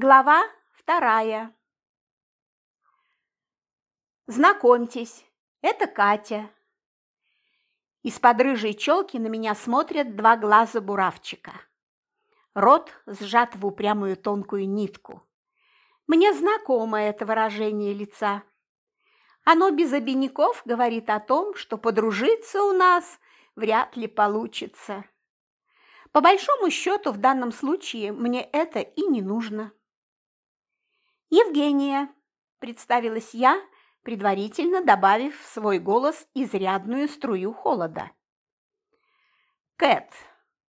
Глава вторая. Знакомьтесь, это Катя. Из-под рыжей челки на меня смотрят два глаза буравчика. Рот сжат в упрямую тонкую нитку. Мне знакомо это выражение лица. Оно без обиняков говорит о том, что подружиться у нас вряд ли получится. По большому счету, в данном случае мне это и не нужно. «Евгения», – представилась я, предварительно добавив в свой голос изрядную струю холода. «Кэт»,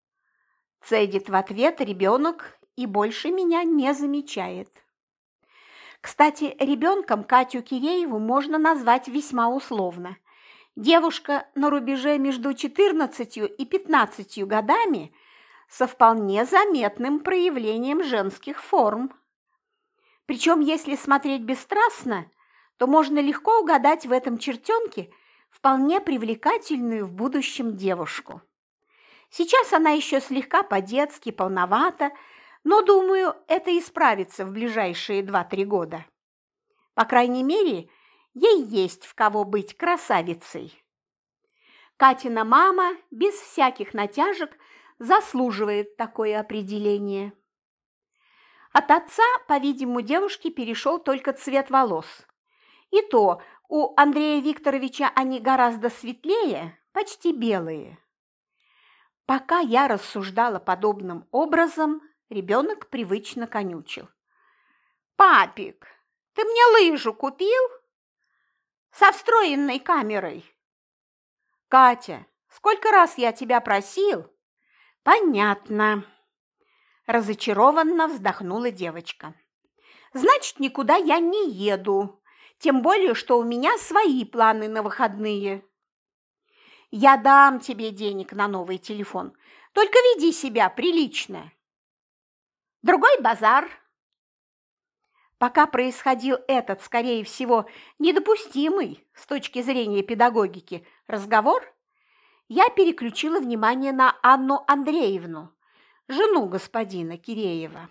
– цедит в ответ ребенок и больше меня не замечает. Кстати, ребенком Катю Кирееву можно назвать весьма условно. Девушка на рубеже между 14 и 15 годами со вполне заметным проявлением женских форм. Причем, если смотреть бесстрастно, то можно легко угадать в этом чертенке вполне привлекательную в будущем девушку. Сейчас она еще слегка по-детски полновата, но, думаю, это исправится в ближайшие 2-3 года. По крайней мере, ей есть в кого быть красавицей. Катина мама без всяких натяжек заслуживает такое определение. От отца, по-видимому, девушке перешел только цвет волос. И то у Андрея Викторовича они гораздо светлее, почти белые. Пока я рассуждала подобным образом, ребенок привычно конючил. «Папик, ты мне лыжу купил? Со встроенной камерой?» «Катя, сколько раз я тебя просил?» «Понятно», Разочарованно вздохнула девочка. «Значит, никуда я не еду, тем более, что у меня свои планы на выходные. Я дам тебе денег на новый телефон, только веди себя прилично. Другой базар». Пока происходил этот, скорее всего, недопустимый с точки зрения педагогики разговор, я переключила внимание на Анну Андреевну, жену господина Киреева.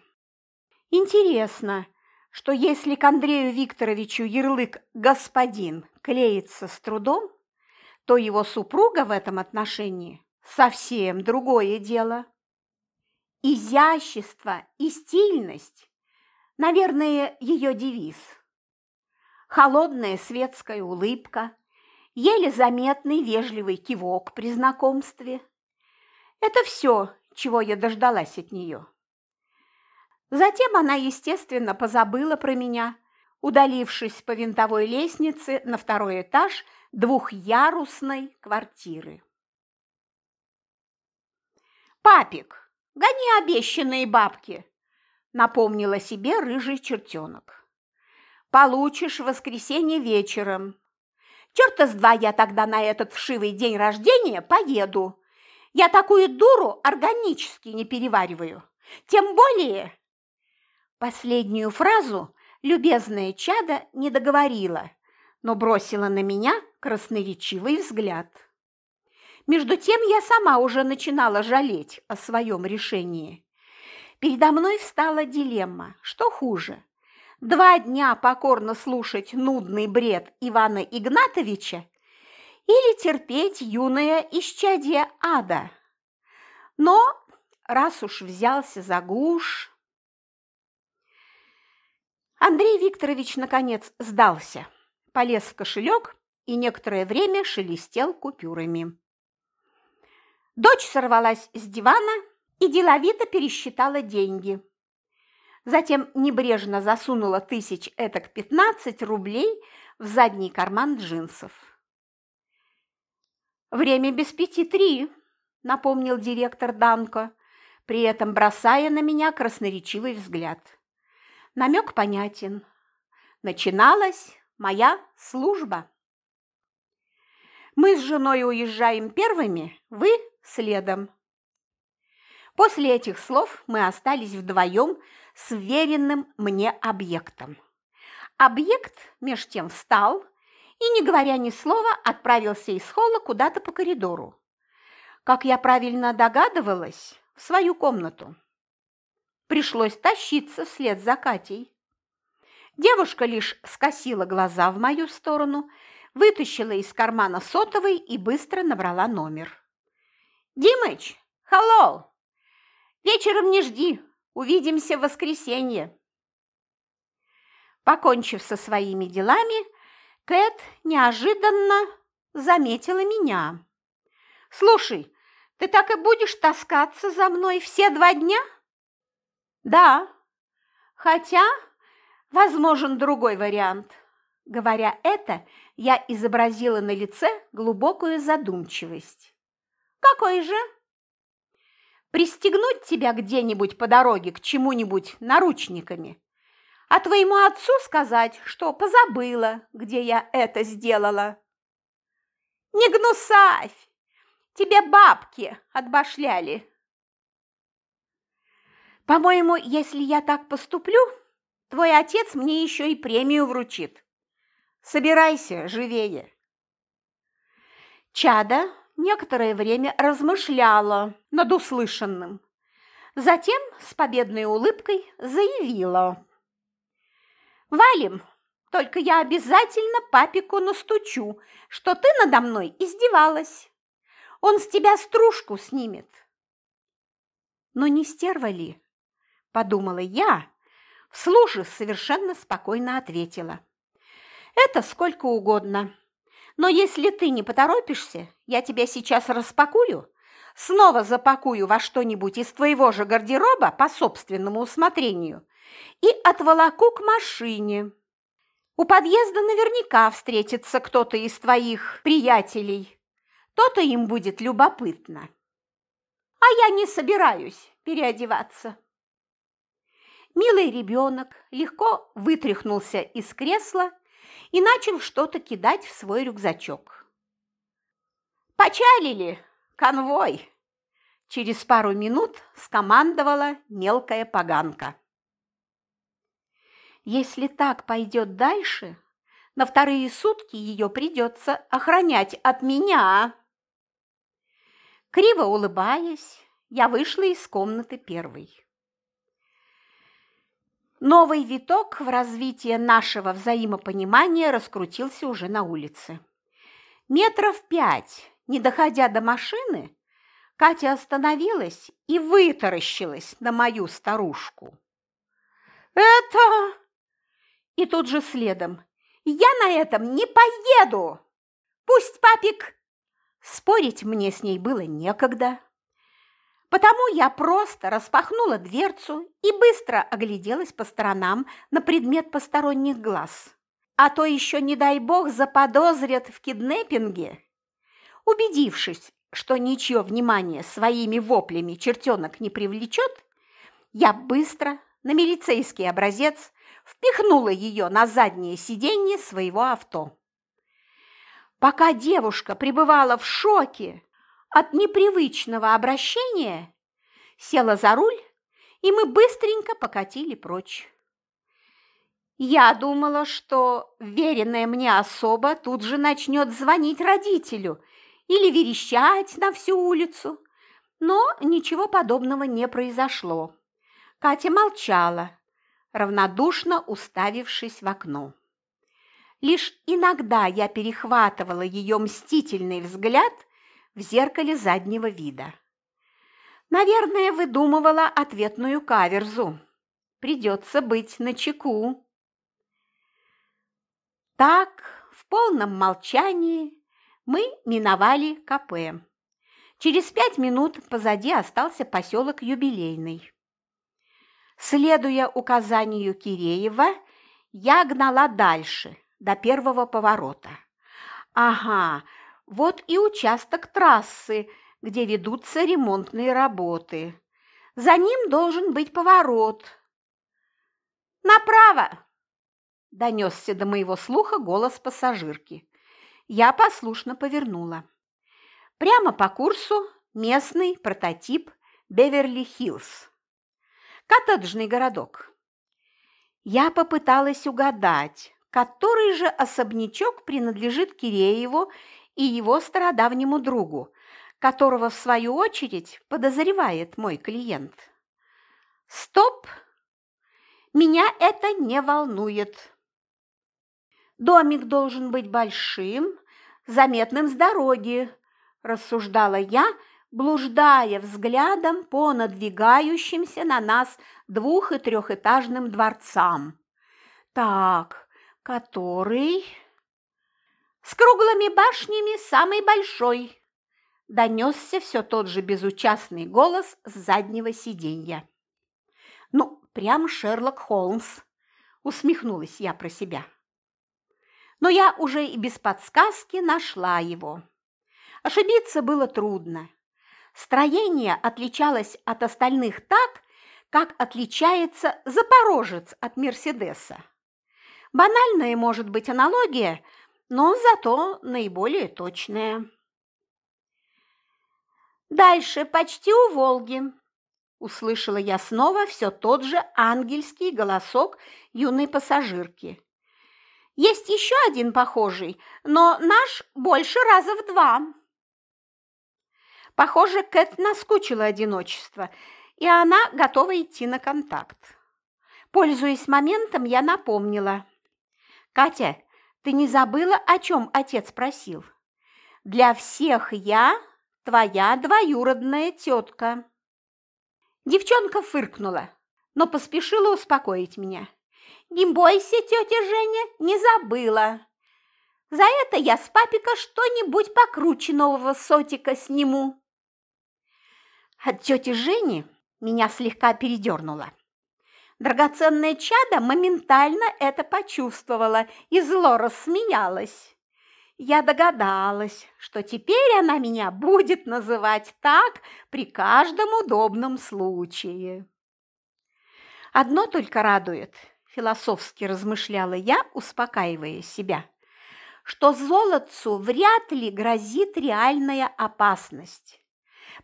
Интересно, что если к Андрею Викторовичу ярлык «господин» клеится с трудом, то его супруга в этом отношении совсем другое дело. Изящество и стильность – наверное, ее девиз. Холодная светская улыбка, еле заметный вежливый кивок при знакомстве – это все, чего я дождалась от нее. Затем она, естественно, позабыла про меня, удалившись по винтовой лестнице на второй этаж двухъярусной квартиры. «Папик, гони обещанные бабки!» – напомнила себе рыжий чертенок. «Получишь в воскресенье вечером. Черта с два я тогда на этот вшивый день рождения поеду, я такую дуру органически не перевариваю. Тем более...» Последнюю фразу любезная чада не договорила, но бросила на меня красноречивый взгляд. Между тем я сама уже начинала жалеть о своем решении. Передо мной встала дилемма, что хуже – два дня покорно слушать нудный бред Ивана Игнатовича или терпеть юное исчадие ада. Но раз уж взялся за гуш... Андрей Викторович, наконец, сдался, полез в кошелек и некоторое время шелестел купюрами. Дочь сорвалась с дивана и деловито пересчитала деньги. Затем небрежно засунула тысяч этак пятнадцать рублей в задний карман джинсов. «Время без пяти три», – напомнил директор Данко, при этом бросая на меня красноречивый взгляд. Намек понятен. Начиналась моя служба. Мы с женой уезжаем первыми, вы следом. После этих слов мы остались вдвоем с веренным мне объектом. Объект меж тем встал и, не говоря ни слова, отправился из холла куда-то по коридору. Как я правильно догадывалась, в свою комнату. пришлось тащиться вслед за Катей. Девушка лишь скосила глаза в мою сторону, вытащила из кармана сотовый и быстро набрала номер. «Димыч, hello! Вечером не жди, увидимся в воскресенье!» Покончив со своими делами, Кэт неожиданно заметила меня. «Слушай, ты так и будешь таскаться за мной все два дня?» «Да, хотя возможен другой вариант». Говоря это, я изобразила на лице глубокую задумчивость. «Какой же?» «Пристегнуть тебя где-нибудь по дороге к чему-нибудь наручниками, а твоему отцу сказать, что позабыла, где я это сделала». «Не гнусавь! Тебе бабки отбашляли!» По-моему, если я так поступлю, твой отец мне еще и премию вручит. Собирайся живее. Чада некоторое время размышляла над услышанным. Затем с победной улыбкой заявила. «Валим, только я обязательно папику настучу, что ты надо мной издевалась. Он с тебя стружку снимет». Но не стерва ли? подумала я, вслух совершенно спокойно ответила. Это сколько угодно. Но если ты не поторопишься, я тебя сейчас распакую, снова запакую во что-нибудь из твоего же гардероба по собственному усмотрению и отволоку к машине. У подъезда наверняка встретится кто-то из твоих приятелей. То-то им будет любопытно. А я не собираюсь переодеваться. Милый ребенок легко вытряхнулся из кресла и начал что-то кидать в свой рюкзачок. «Почалили! Конвой!» Через пару минут скомандовала мелкая поганка. Если так пойдет дальше, на вторые сутки ее придется охранять от меня. Криво улыбаясь, я вышла из комнаты первой. Новый виток в развитии нашего взаимопонимания раскрутился уже на улице. Метров пять, не доходя до машины, Катя остановилась и вытаращилась на мою старушку. «Это...» И тут же следом. «Я на этом не поеду! Пусть папик...» Спорить мне с ней было некогда. Потому я просто распахнула дверцу и быстро огляделась по сторонам на предмет посторонних глаз. А то еще, не дай бог, заподозрят в киднеппинге. Убедившись, что ничье внимание своими воплями чертенок не привлечет, я быстро на милицейский образец впихнула ее на заднее сиденье своего авто. Пока девушка пребывала в шоке от непривычного обращения, села за руль, и мы быстренько покатили прочь. Я думала, что веренная мне особа тут же начнет звонить родителю или верещать на всю улицу, но ничего подобного не произошло. Катя молчала, равнодушно уставившись в окно. Лишь иногда я перехватывала ее мстительный взгляд в зеркале заднего вида. Наверное, выдумывала ответную каверзу. Придется быть начеку. Так, в полном молчании мы миновали КП. Через пять минут позади остался поселок Юбилейный. Следуя указанию Киреева, я гнала дальше, до первого поворота. Ага, вот и участок трассы, где ведутся ремонтные работы. За ним должен быть поворот. «Направо!» – донесся до моего слуха голос пассажирки. Я послушно повернула. Прямо по курсу местный прототип Беверли-Хиллз. Коттеджный городок. Я попыталась угадать, который же особнячок принадлежит Кирееву и его стародавнему другу, которого, в свою очередь, подозревает мой клиент. Стоп! Меня это не волнует. Домик должен быть большим, заметным с дороги, рассуждала я, блуждая взглядом по надвигающимся на нас двух- и трехэтажным дворцам. Так, который... С круглыми башнями самый большой, донесся все тот же безучастный голос с заднего сиденья. Ну, прям Шерлок Холмс, усмехнулась я про себя. Но я уже и без подсказки нашла его. Ошибиться было трудно. Строение отличалось от остальных так, как отличается запорожец от Мерседеса. Банальная может быть аналогия, но зато наиболее точная. Дальше, почти у Волги, услышала я снова все тот же ангельский голосок юной пассажирки. Есть еще один похожий, но наш больше раза в два. Похоже, Кэт наскучила одиночество, и она готова идти на контакт. Пользуясь моментом, я напомнила. «Катя, ты не забыла, о чем отец просил? Для всех я твоя двоюродная тетка». Девчонка фыркнула, но поспешила успокоить меня. «Не бойся, тетя Женя, не забыла. За это я с папика что-нибудь покруче нового сотика сниму». От тети Жени меня слегка передернуло. Драгоценное чадо моментально это почувствовала и зло рассмеялась. Я догадалась, что теперь она меня будет называть так при каждом удобном случае. Одно только радует, философски размышляла я, успокаивая себя, что золотцу вряд ли грозит реальная опасность.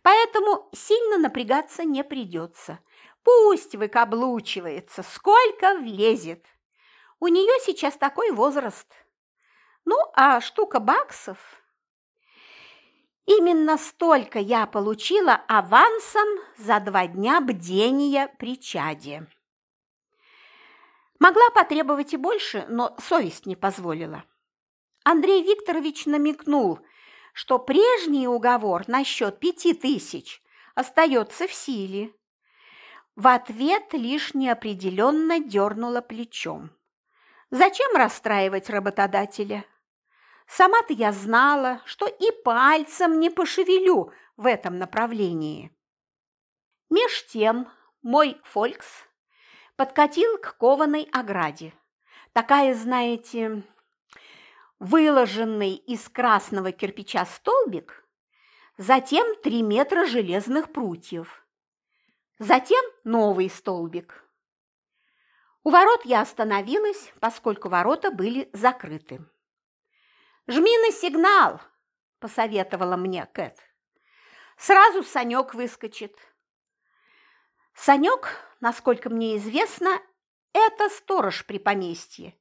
Поэтому сильно напрягаться не придется. Пусть выкаблучивается, сколько влезет. У нее сейчас такой возраст. Ну, а штука баксов... Именно столько я получила авансом за два дня бдения при чаде. Могла потребовать и больше, но совесть не позволила. Андрей Викторович намекнул – что прежний уговор насчет пяти тысяч остается в силе. В ответ лишь неопределенно дернула плечом. Зачем расстраивать работодателя? Сама-то я знала, что и пальцем не пошевелю в этом направлении. Меж тем мой фолькс подкатил к кованой ограде. Такая, знаете, выложенный из красного кирпича столбик, затем три метра железных прутьев, затем новый столбик. У ворот я остановилась, поскольку ворота были закрыты. «Жми на сигнал!» – посоветовала мне Кэт. «Сразу Санек выскочит». Санек, насколько мне известно, это сторож при поместье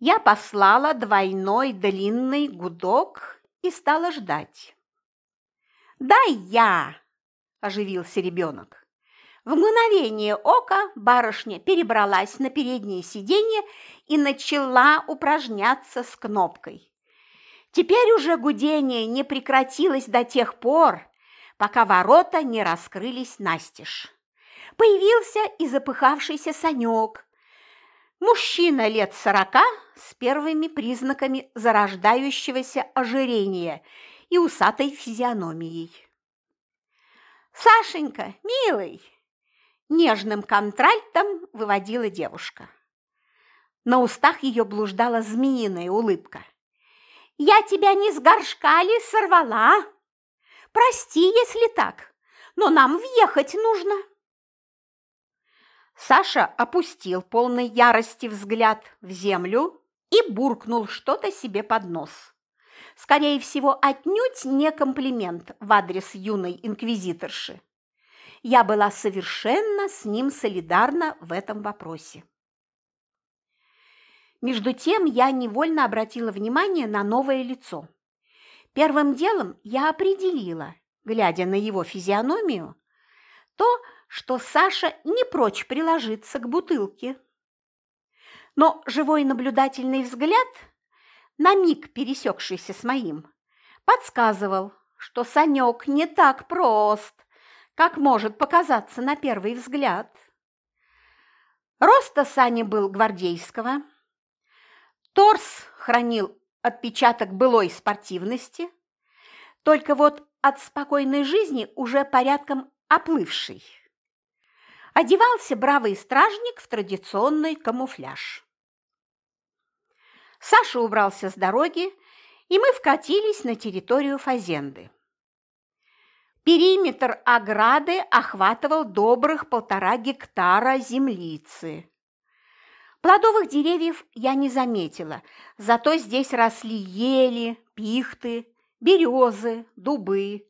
я послала двойной длинный гудок и стала ждать. «Дай я!» – оживился ребенок. В мгновение ока барышня перебралась на переднее сиденье и начала упражняться с кнопкой. Теперь уже гудение не прекратилось до тех пор, пока ворота не раскрылись настежь. Появился и запыхавшийся Санек, Мужчина лет сорока с первыми признаками зарождающегося ожирения и усатой физиономией. «Сашенька, милый!» – нежным контральтом выводила девушка. На устах ее блуждала змеиная улыбка. «Я тебя не с горшка ли сорвала? Прости, если так, но нам въехать нужно!» Саша опустил полный ярости взгляд в землю и буркнул что-то себе под нос. Скорее всего, отнюдь не комплимент в адрес юной инквизиторши. Я была совершенно с ним солидарна в этом вопросе. Между тем я невольно обратила внимание на новое лицо. Первым делом я определила, глядя на его физиономию, то, что Саша не прочь приложиться к бутылке. Но живой наблюдательный взгляд, на миг пересекшийся с моим, подсказывал, что Санек не так прост, как может показаться на первый взгляд. Роста Сани был гвардейского, торс хранил отпечаток былой спортивности, только вот от спокойной жизни уже порядком оплывший. Одевался бравый стражник в традиционный камуфляж. Саша убрался с дороги, и мы вкатились на территорию Фазенды. Периметр ограды охватывал добрых полтора гектара землицы. Плодовых деревьев я не заметила, зато здесь росли ели, пихты, березы, дубы.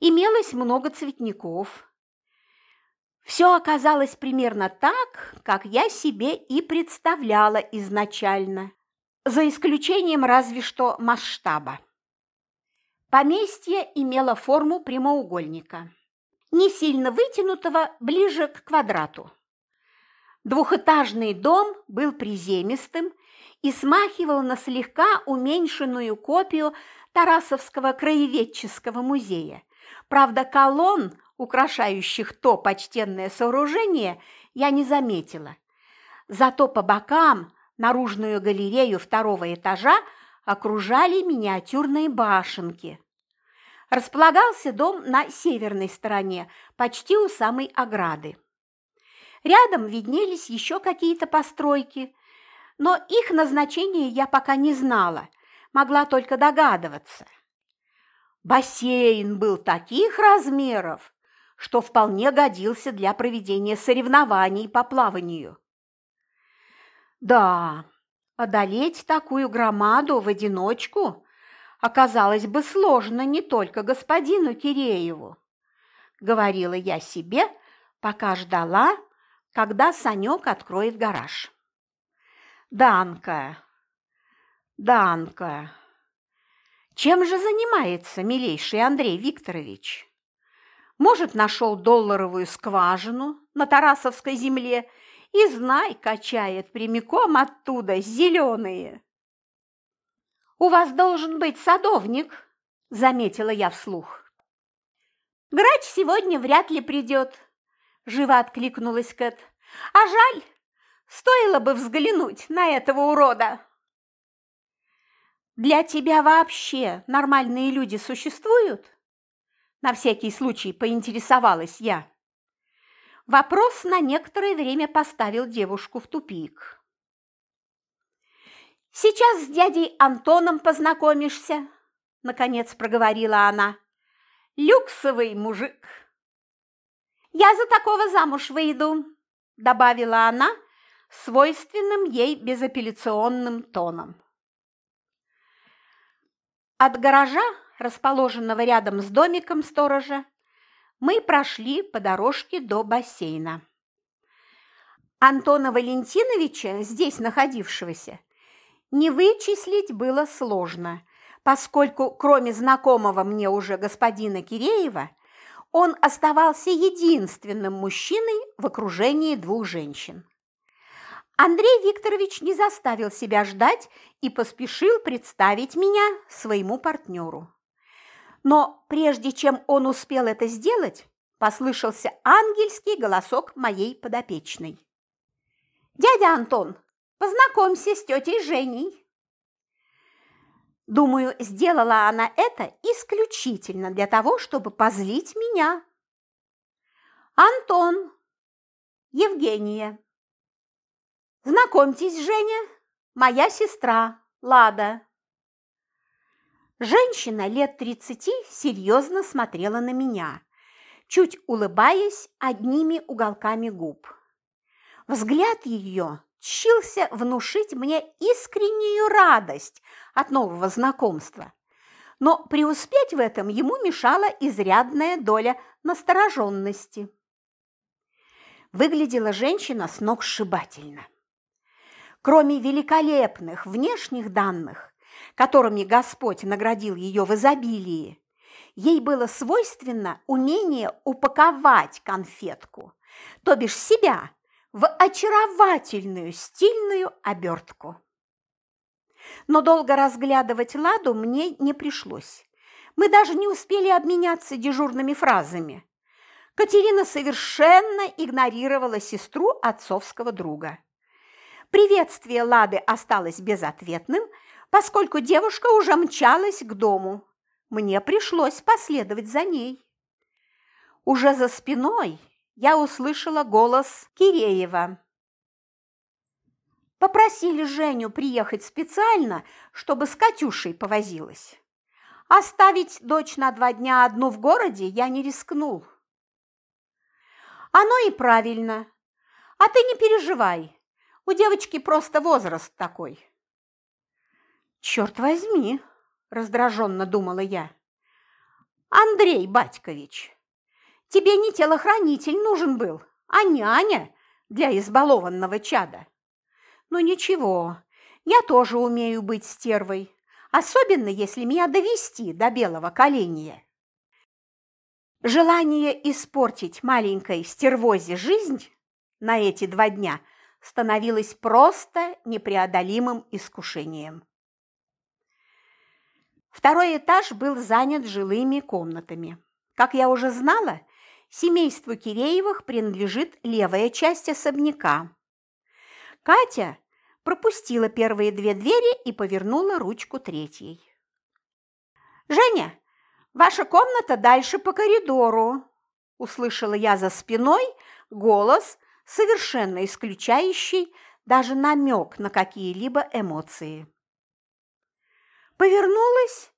Имелось много цветников. Все оказалось примерно так, как я себе и представляла изначально, за исключением разве что масштаба. Поместье имело форму прямоугольника, не сильно вытянутого, ближе к квадрату. Двухэтажный дом был приземистым и смахивал на слегка уменьшенную копию Тарасовского краеведческого музея. Правда, колонн, украшающих то почтенное сооружение, я не заметила. Зато по бокам наружную галерею второго этажа окружали миниатюрные башенки. Располагался дом на северной стороне, почти у самой ограды. Рядом виднелись еще какие-то постройки, но их назначение я пока не знала, могла только догадываться. Бассейн был таких размеров, что вполне годился для проведения соревнований по плаванию. Да, одолеть такую громаду в одиночку оказалось бы сложно не только господину Кирееву, говорила я себе, пока ждала, когда Санек откроет гараж. Данка, Данка, чем же занимается милейший Андрей Викторович? Может, нашел долларовую скважину на Тарасовской земле и, знай, качает прямиком оттуда зеленые. «У вас должен быть садовник», – заметила я вслух. «Грач сегодня вряд ли придет», – живо откликнулась Кэт. «А жаль, стоило бы взглянуть на этого урода». «Для тебя вообще нормальные люди существуют?» На всякий случай поинтересовалась я. Вопрос на некоторое время поставил девушку в тупик. «Сейчас с дядей Антоном познакомишься», – наконец проговорила она. «Люксовый мужик». «Я за такого замуж выйду», – добавила она свойственным ей безапелляционным тоном. От гаража, расположенного рядом с домиком сторожа, мы прошли по дорожке до бассейна. Антона Валентиновича, здесь находившегося, не вычислить было сложно, поскольку кроме знакомого мне уже господина Киреева, он оставался единственным мужчиной в окружении двух женщин. Андрей Викторович не заставил себя ждать и поспешил представить меня своему партнеру. Но прежде чем он успел это сделать, послышался ангельский голосок моей подопечной. «Дядя Антон, Познакомься с тетей Женей. Думаю, сделала она это исключительно для того, чтобы позлить меня. Антон, Евгения. Знакомьтесь, Женя, моя сестра Лада. Женщина лет тридцати серьезно смотрела на меня, чуть улыбаясь одними уголками губ. Взгляд ее чился внушить мне искреннюю радость от нового знакомства. Но преуспеть в этом ему мешала изрядная доля настороженности. Выглядела женщина с ног сшибательно. Кроме великолепных внешних данных, которыми Господь наградил ее в изобилии, ей было свойственно умение упаковать конфетку, то бишь себя, в очаровательную стильную обертку. Но долго разглядывать Ладу мне не пришлось. Мы даже не успели обменяться дежурными фразами. Катерина совершенно игнорировала сестру отцовского друга. Приветствие Лады осталось безответным, поскольку девушка уже мчалась к дому. Мне пришлось последовать за ней. Уже за спиной я услышала голос Киреева. Попросили Женю приехать специально, чтобы с Катюшей повозилась. Оставить дочь на два дня одну в городе я не рискнул. Оно и правильно. А ты не переживай, у девочки просто возраст такой. Черт возьми, раздраженно думала я. Андрей Батькович, Тебе не телохранитель нужен был, а няня для избалованного чада. Ну ничего, я тоже умею быть стервой, особенно если меня довести до белого коленя. Желание испортить маленькой стервозе жизнь на эти два дня становилось просто непреодолимым искушением. Второй этаж был занят жилыми комнатами. Как я уже знала, Семейству Киреевых принадлежит левая часть особняка. Катя пропустила первые две двери и повернула ручку третьей. «Женя, ваша комната дальше по коридору!» Услышала я за спиной голос, совершенно исключающий даже намек на какие-либо эмоции. Повернулась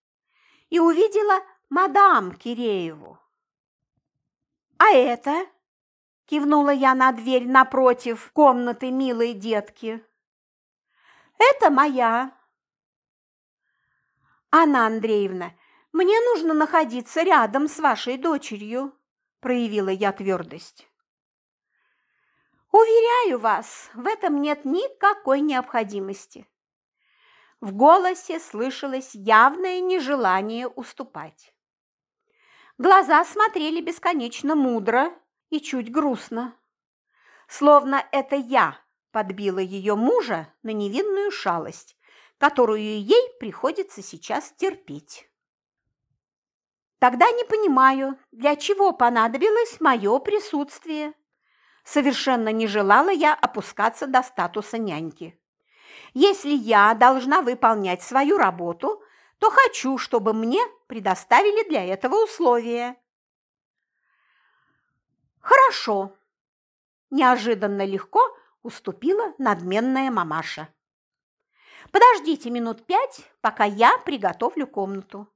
и увидела мадам Кирееву. «А это?» – кивнула я на дверь напротив комнаты милой детки. «Это моя». «Анна Андреевна, мне нужно находиться рядом с вашей дочерью», – проявила я твердость. «Уверяю вас, в этом нет никакой необходимости». В голосе слышалось явное нежелание уступать. Глаза смотрели бесконечно мудро и чуть грустно. Словно это я подбила ее мужа на невинную шалость, которую ей приходится сейчас терпеть. Тогда не понимаю, для чего понадобилось мое присутствие. Совершенно не желала я опускаться до статуса няньки. Если я должна выполнять свою работу, то хочу, чтобы мне предоставили для этого условия. Хорошо. Неожиданно легко уступила надменная мамаша. Подождите минут пять, пока я приготовлю комнату.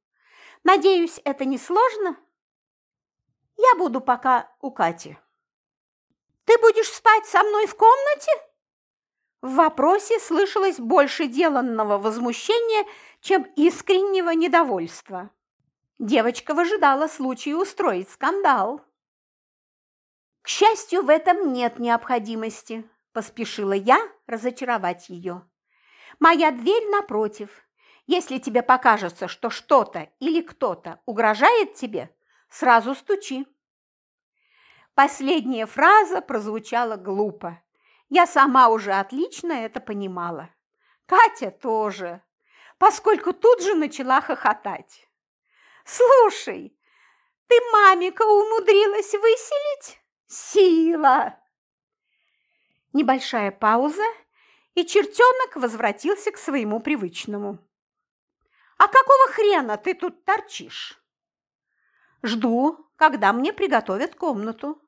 Надеюсь, это не сложно? Я буду пока у Кати. Ты будешь спать со мной в комнате? В вопросе слышалось больше деланного возмущения, чем искреннего недовольства. Девочка выжидала случая устроить скандал. «К счастью, в этом нет необходимости», – поспешила я разочаровать ее. «Моя дверь напротив. Если тебе покажется, что что-то или кто-то угрожает тебе, сразу стучи». Последняя фраза прозвучала глупо. Я сама уже отлично это понимала. Катя тоже поскольку тут же начала хохотать. «Слушай, ты мамика умудрилась выселить? Сила!» Небольшая пауза, и чертенок возвратился к своему привычному. «А какого хрена ты тут торчишь?» «Жду, когда мне приготовят комнату».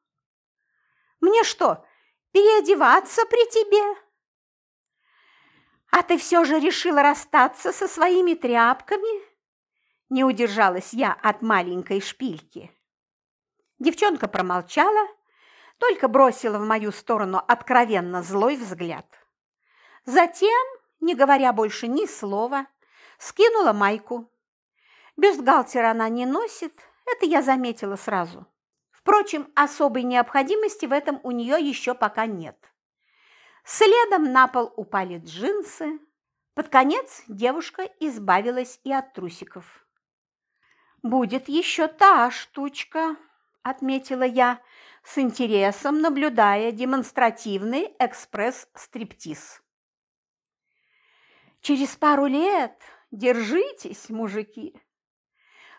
«Мне что, переодеваться при тебе?» «А ты все же решила расстаться со своими тряпками?» Не удержалась я от маленькой шпильки. Девчонка промолчала, только бросила в мою сторону откровенно злой взгляд. Затем, не говоря больше ни слова, скинула майку. Бюстгальтер она не носит, это я заметила сразу. Впрочем, особой необходимости в этом у нее еще пока нет. Следом на пол упали джинсы. Под конец девушка избавилась и от трусиков. будет еще та штучка, отметила я, с интересом наблюдая демонстративный экспресс-стриптиз. Через пару лет держитесь, мужики.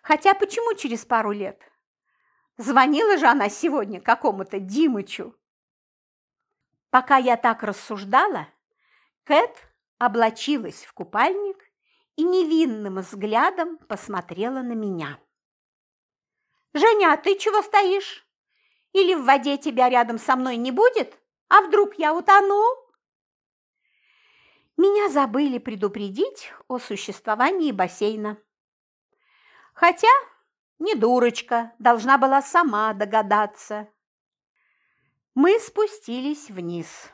Хотя почему через пару лет? Звонила же она сегодня какому-то Димычу. Пока я так рассуждала, Кэт облачилась в купальник и невинным взглядом посмотрела на меня. «Женя, а ты чего стоишь? Или в воде тебя рядом со мной не будет? А вдруг я утону?» Меня забыли предупредить о существовании бассейна. Хотя не дурочка, должна была сама догадаться. Мы спустились вниз.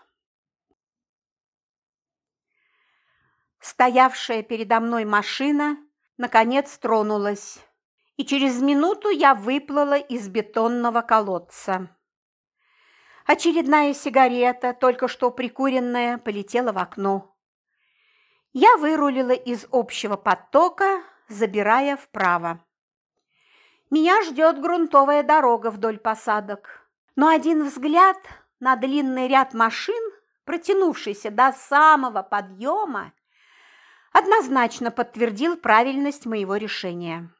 Стоявшая передо мной машина наконец тронулась, и через минуту я выплыла из бетонного колодца. Очередная сигарета, только что прикуренная, полетела в окно. Я вырулила из общего потока, забирая вправо. Меня ждет грунтовая дорога вдоль посадок, но один взгляд на длинный ряд машин, протянувшийся до самого подъема, однозначно подтвердил правильность моего решения.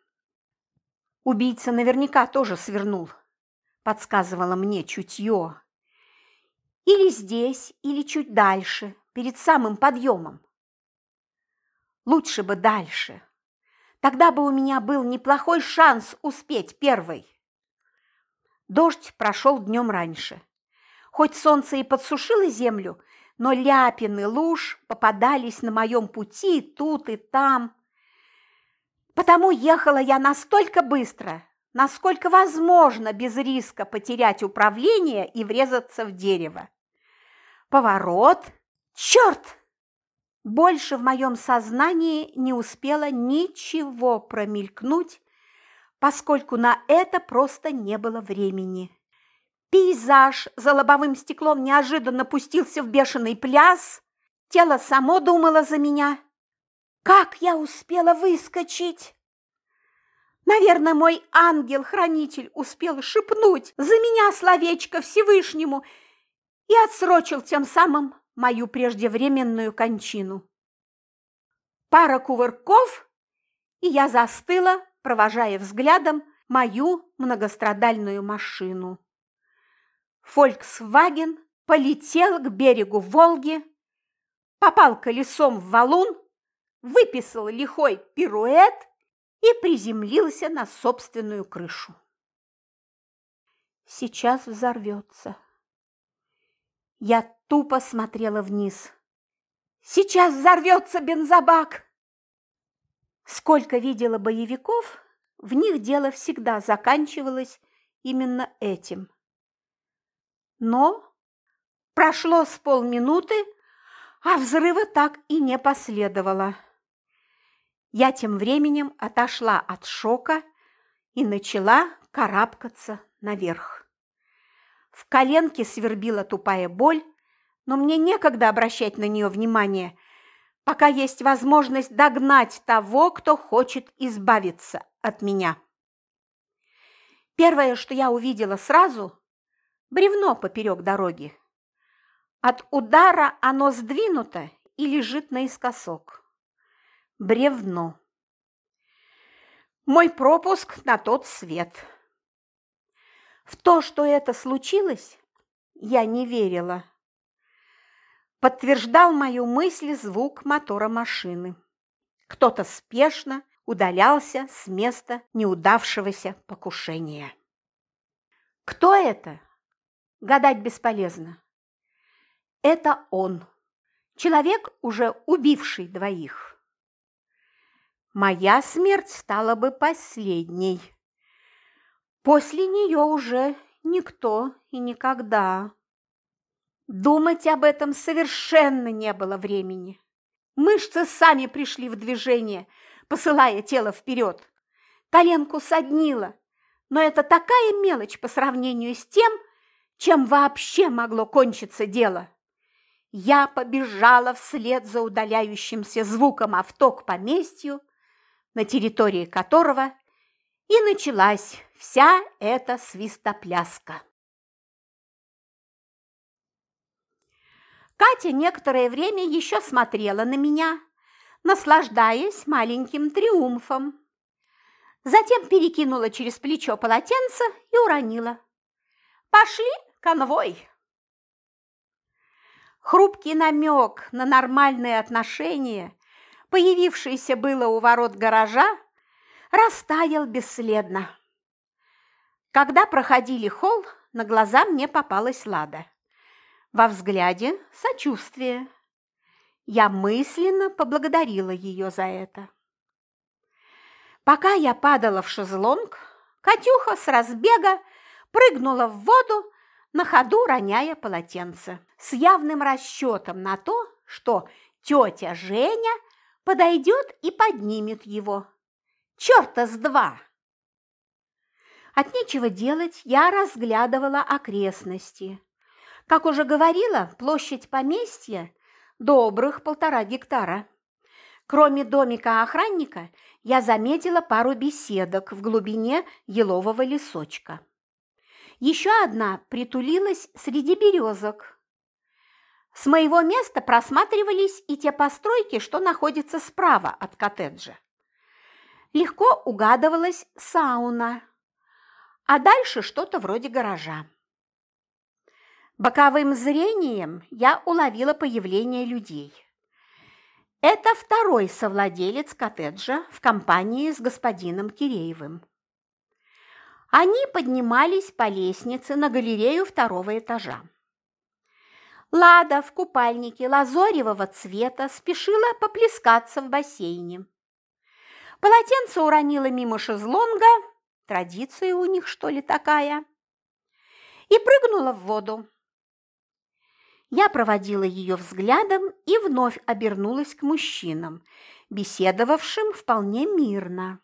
Убийца наверняка тоже свернул, подсказывало мне чутье. Или здесь, или чуть дальше, перед самым подъемом. Лучше бы дальше. Тогда бы у меня был неплохой шанс успеть первой. Дождь прошел днем раньше. Хоть солнце и подсушило землю, но ляпины луж попадались на моем пути тут и там. Потому ехала я настолько быстро, насколько возможно без риска потерять управление и врезаться в дерево. Поворот. Черт! Больше в моем сознании не успело ничего промелькнуть, поскольку на это просто не было времени. Пейзаж за лобовым стеклом неожиданно пустился в бешеный пляс, тело само думало за меня. Как я успела выскочить? Наверное, мой ангел-хранитель успел шепнуть за меня словечко Всевышнему и отсрочил тем самым мою преждевременную кончину. Пара кувырков, и я застыла, провожая взглядом мою многострадальную машину. «Фольксваген» полетел к берегу Волги, попал колесом в валун, выписал лихой пируэт и приземлился на собственную крышу. Сейчас взорвется. Я тупо смотрела вниз. «Сейчас взорвется бензобак!» Сколько видела боевиков, в них дело всегда заканчивалось именно этим. Но прошло с полминуты, а взрыва так и не последовало. Я тем временем отошла от шока и начала карабкаться наверх. В коленке свербила тупая боль, но мне некогда обращать на нее внимание, пока есть возможность догнать того, кто хочет избавиться от меня. Первое, что я увидела сразу – бревно поперек дороги. От удара оно сдвинуто и лежит наискосок. Бревно. Мой пропуск на тот свет – в то, что это случилось, я не верила. Подтверждал мою мысль звук мотора машины. Кто-то спешно удалялся с места неудавшегося покушения. Кто это? Гадать бесполезно. Это он, человек, уже убивший двоих. Моя смерть стала бы последней. После нее уже никто и никогда. Думать об этом совершенно не было времени. Мышцы сами пришли в движение, посылая тело вперед. Коленку соднило, но это такая мелочь по сравнению с тем, чем вообще могло кончиться дело. Я побежала вслед за удаляющимся звуком авто к поместью, на территории которого И началась вся эта свистопляска. Катя некоторое время еще смотрела на меня, наслаждаясь маленьким триумфом. Затем перекинула через плечо полотенце и уронила. «Пошли, конвой!» Хрупкий намек на нормальные отношения, появившийся было у ворот гаража, растаял бесследно. Когда проходили холл, на глаза мне попалась Лада. Во взгляде сочувствие. Я мысленно поблагодарила ее за это. Пока я падала в шезлонг, Катюха с разбега прыгнула в воду, на ходу роняя полотенце, с явным расчетом на то, что тетя Женя подойдет и поднимет его. Черта с два! От нечего делать я разглядывала окрестности. Как уже говорила, площадь поместья – добрых полтора гектара. Кроме домика охранника, я заметила пару беседок в глубине елового лесочка. Еще одна притулилась среди березок. С моего места просматривались и те постройки, что находятся справа от коттеджа. Легко угадывалась сауна, а дальше что-то вроде гаража. Боковым зрением я уловила появление людей. Это второй совладелец коттеджа в компании с господином Киреевым. Они поднимались по лестнице на галерею второго этажа. Лада в купальнике лазоревого цвета спешила поплескаться в бассейне. Полотенце уронила мимо шезлонга, традиция у них, что ли, такая, и прыгнула в воду. Я проводила ее взглядом и вновь обернулась к мужчинам, беседовавшим вполне мирно.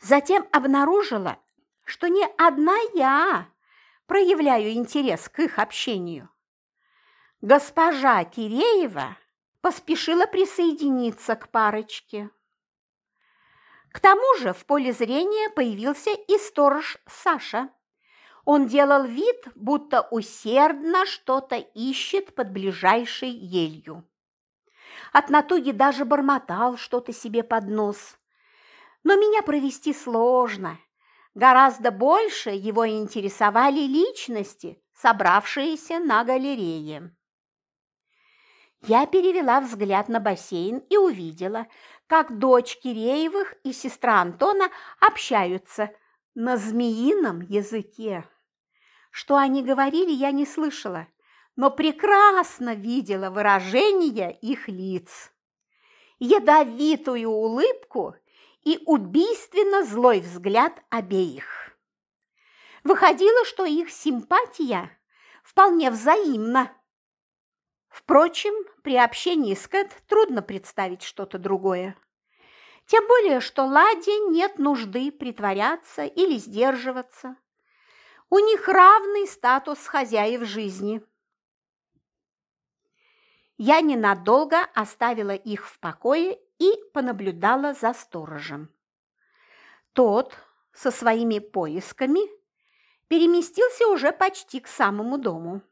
Затем обнаружила, что не одна я проявляю интерес к их общению. Госпожа Киреева поспешила присоединиться к парочке. К тому же в поле зрения появился и сторож Саша. Он делал вид, будто усердно что-то ищет под ближайшей елью. От натуги даже бормотал что-то себе под нос. Но меня провести сложно. Гораздо больше его интересовали личности, собравшиеся на галерее. Я перевела взгляд на бассейн и увидела, как дочь Киреевых и сестра Антона общаются на змеином языке. Что они говорили, я не слышала, но прекрасно видела выражение их лиц. Ядовитую улыбку и убийственно злой взгляд обеих. Выходило, что их симпатия вполне взаимна. Впрочем, при общении с Кэт трудно представить что-то другое. Тем более, что Ладе нет нужды притворяться или сдерживаться. У них равный статус хозяев жизни. Я ненадолго оставила их в покое и понаблюдала за сторожем. Тот со своими поисками переместился уже почти к самому дому.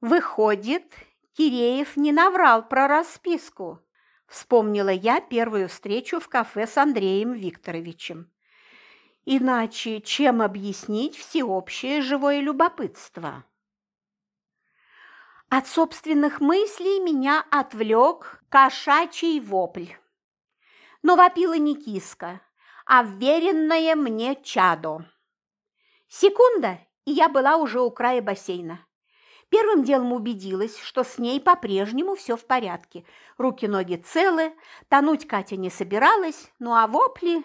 Выходит, Киреев не наврал про расписку, вспомнила я первую встречу в кафе с Андреем Викторовичем. Иначе чем объяснить всеобщее живое любопытство? От собственных мыслей меня отвлек кошачий вопль. Но вопила не киска, а вверенное мне чадо. Секунда, и я была уже у края бассейна. Первым делом убедилась, что с ней по-прежнему все в порядке. Руки-ноги целы, тонуть Катя не собиралась, ну а вопли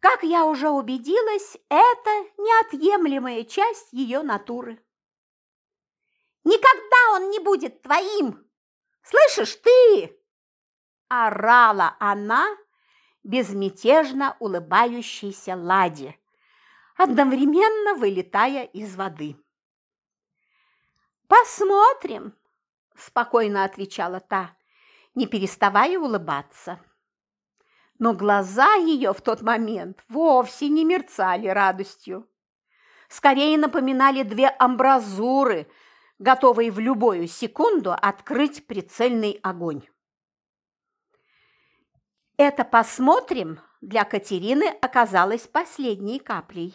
как я уже убедилась, это неотъемлемая часть ее натуры. «Никогда он не будет твоим! Слышишь ты?» Орала она безмятежно улыбающейся Ладе, одновременно вылетая из воды. «Посмотрим», – спокойно отвечала та, не переставая улыбаться. но глаза ее в тот момент вовсе не мерцали радостью. Скорее напоминали две амбразуры, готовые в любую секунду открыть прицельный огонь. Это посмотрим для Катерины оказалось последней каплей.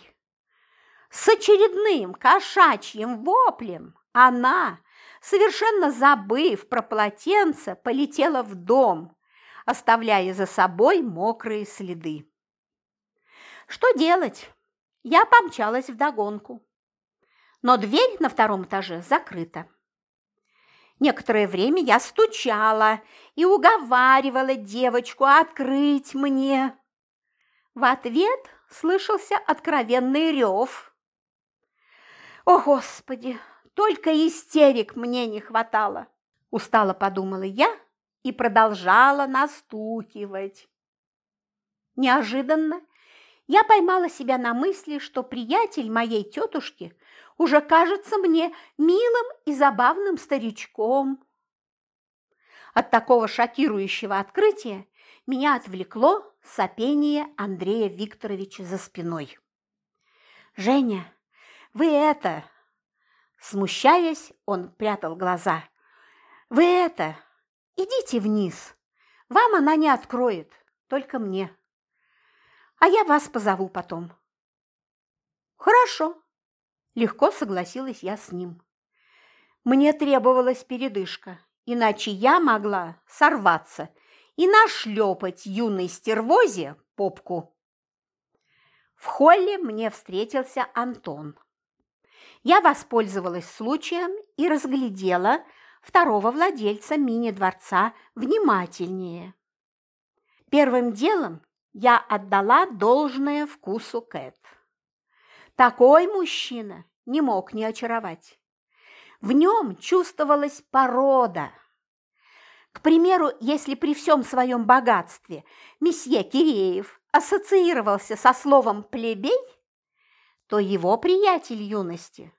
С очередным кошачьим воплем она, совершенно забыв про полотенце, полетела в дом, оставляя за собой мокрые следы. Что делать? Я помчалась вдогонку. Но дверь на втором этаже закрыта. Некоторое время я стучала и уговаривала девочку открыть мне. В ответ слышался откровенный рев. «О, Господи, только истерик мне не хватало!» Устало подумала я и продолжала настукивать. Неожиданно я поймала себя на мысли, что приятель моей тетушки уже кажется мне милым и забавным старичком. От такого шокирующего открытия меня отвлекло сопение Андрея Викторовича за спиной. «Женя, вы это...» Смущаясь, он прятал глаза. «Вы это... Идите вниз. Вам она не откроет, только мне. А я вас позову потом». «Хорошо», – легко согласилась я с ним. Мне требовалась передышка, иначе я могла сорваться и нашлепать юной стервозе попку. В холле мне встретился Антон. Я воспользовалась случаем и разглядела второго владельца мини-дворца внимательнее. Первым делом я отдала должное вкусу Кэт. Такой мужчина не мог не очаровать. В нем чувствовалась порода – к примеру, если при всем своем богатстве месье Киреев ассоциировался со словом «плебей», то его приятель юности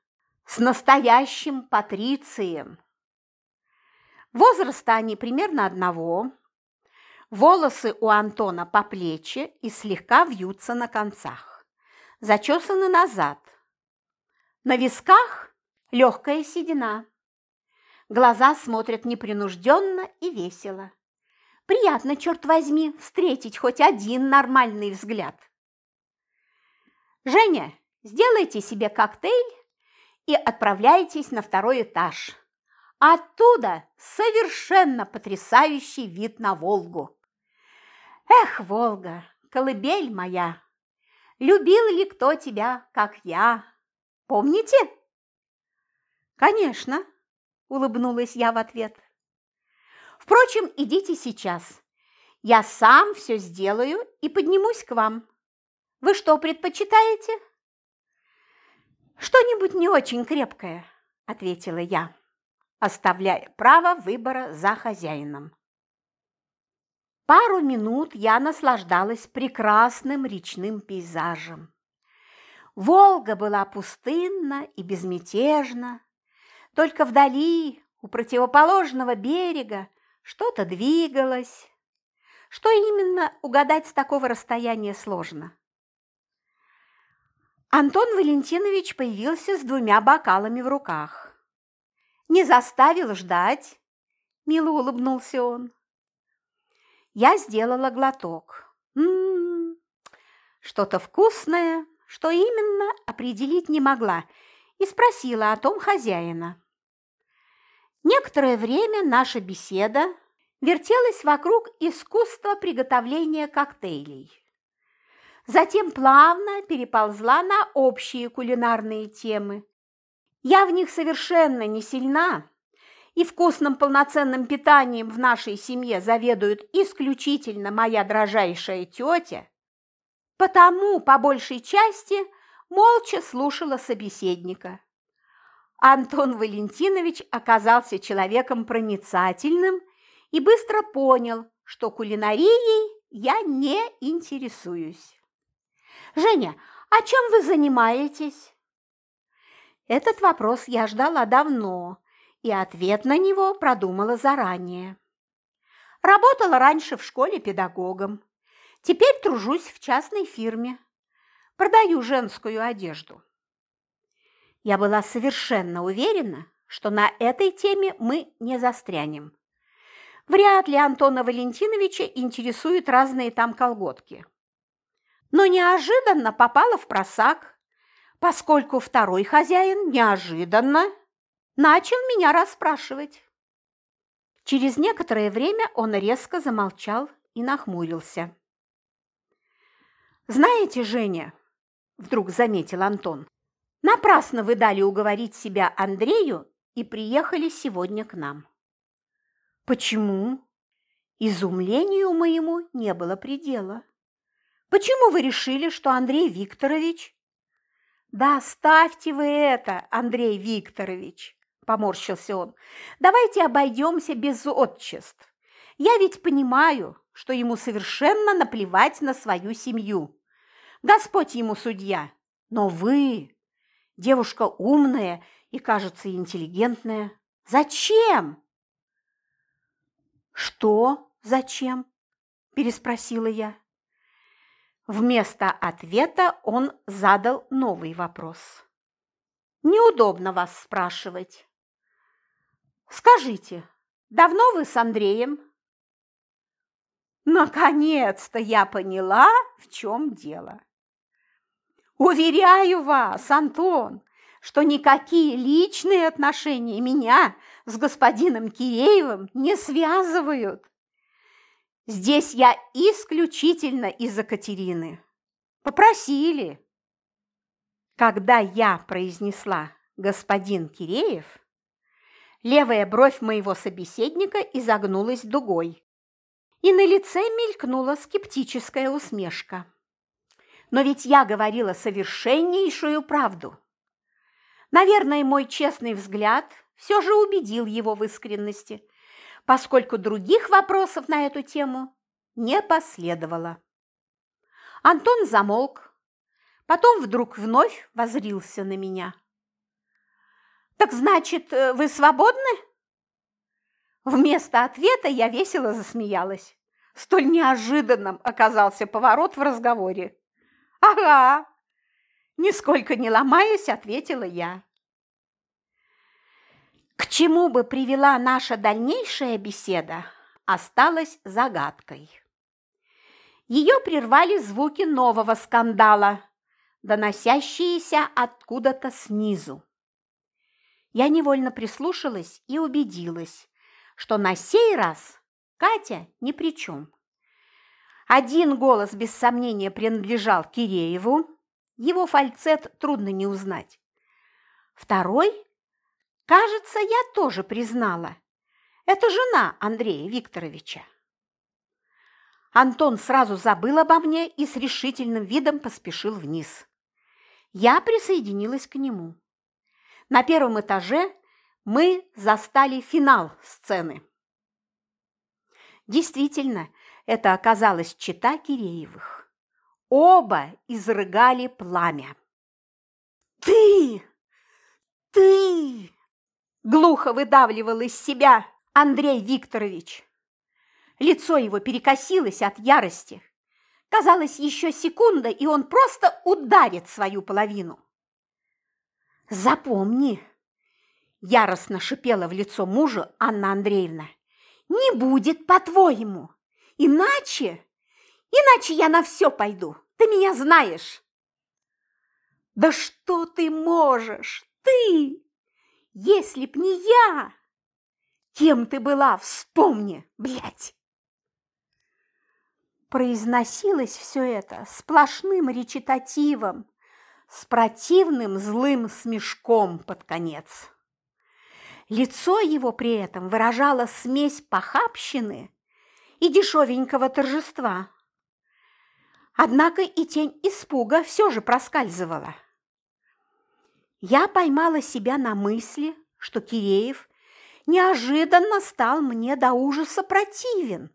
с настоящим патрицием. Возраста они примерно одного, волосы у Антона по плечи и слегка вьются на концах, зачесаны назад. На висках легкая седина. Глаза смотрят непринужденно и весело. Приятно, черт возьми, встретить хоть один нормальный взгляд. «Женя, сделайте себе коктейль и отправляйтесь на второй этаж. Оттуда совершенно потрясающий вид на Волгу. Эх, Волга, колыбель моя, любил ли кто тебя, как я? Помните? Конечно, улыбнулась я в ответ. Впрочем, идите сейчас. Я сам все сделаю и поднимусь к вам. Вы что предпочитаете? Что-нибудь не очень крепкое, ответила я, оставляя право выбора за хозяином. Пару минут я наслаждалась прекрасным речным пейзажем. Волга была пустынна и безмятежна, только вдали, у противоположного берега, что-то двигалось. Что именно, угадать с такого расстояния сложно. Антон Валентинович появился с двумя бокалами в руках. «Не заставил ждать», – мило улыбнулся он. Я сделала глоток. М-м-м, что-то вкусное, что именно, определить не могла, и спросила о том хозяина. Некоторое время наша беседа вертелась вокруг искусства приготовления коктейлей. Затем плавно переползла на общие кулинарные темы. Я в них совершенно не сильна, и вкусным полноценным питанием в нашей семье заведует исключительно моя дрожайшая тетя, потому, по большей части, молча слушала собеседника. Антон Валентинович оказался человеком проницательным и быстро понял, что кулинарией я не интересуюсь. «Женя, а чем вы занимаетесь?» Этот вопрос я ждала давно, и ответ на него продумала заранее. Работала раньше в школе педагогом. Теперь тружусь в частной фирме. Продаю женскую одежду. Я была совершенно уверена, что на этой теме мы не застрянем. Вряд ли Антона Валентиновича интересуют разные там колготки. Но неожиданно попала в просак, поскольку второй хозяин неожиданно начал меня расспрашивать. Через некоторое время он резко замолчал и нахмурился. «Знаете, Женя, – вдруг заметил Антон, – напрасно вы дали уговорить себя Андрею и приехали сегодня к нам. Почему? Изумлению моему не было предела. Почему вы решили, что Андрей Викторович? Да ставьте вы это, Андрей Викторович, поморщился он. Давайте обойдемся без отчеств. Я ведь понимаю, что ему совершенно наплевать на свою семью. Господь ему судья. Но вы, девушка умная и, кажется, интеллигентная. Зачем? Что? Зачем? переспросила я. Вместо ответа он задал новый вопрос. Неудобно вас спрашивать. Скажите, давно вы с Андреем? Наконец-то я поняла, в чем дело. Уверяю вас, Антон, что никакие личные отношения меня с господином Киреевым не связывают. Здесь я исключительно из-за Катерины. Попросили. Когда я произнесла «господин Киреев», левая бровь моего собеседника изогнулась дугой, и на лице мелькнула скептическая усмешка. Но ведь я говорила совершеннейшую правду. Наверное, мой честный взгляд все же убедил его в искренности, поскольку других вопросов на эту тему не последовало. Антон замолк, потом вдруг вновь возрился на меня. «Так значит, э, вы свободны?» Вместо ответа я весело засмеялась. Столь неожиданным оказался поворот в разговоре. «Ага, Нисколько не ломаясь, ответила я. К чему бы привела наша дальнейшая беседа, осталась загадкой. Ее прервали звуки нового скандала, доносящиеся откуда-то снизу. Я невольно прислушалась и убедилась, что на сей раз Катя ни при чем. Один голос без сомнения принадлежал Кирееву, его фальцет трудно не узнать. Второй, кажется, я тоже признала. Это жена Андрея Викторовича. Антон сразу забыл обо мне и с решительным видом поспешил вниз. Я присоединилась к нему. На первом этаже мы застали финал сцены. Действительно, это оказалась чита Киреевых. Оба изрыгали пламя. «Ты! Ты!» – глухо выдавливал из себя Андрей Викторович. Лицо его перекосилось от ярости. Казалось, еще секунда, и он просто ударит свою половину. «Запомни!» – яростно шипела в лицо мужу Анна Андреевна. «Не будет, по-твоему! Иначе, иначе я на все пойду!» Ты меня знаешь!» «Да что ты можешь? Ты! Если б не я! Кем ты была, вспомни, блядь!» Произносилось все это сплошным речитативом, с противным злым смешком под конец. Лицо его при этом выражало смесь похабщины и дешевенького торжества. Однако и тень испуга все же проскальзывала. Я поймала себя на мысли, что Киреев неожиданно стал мне до ужаса противен,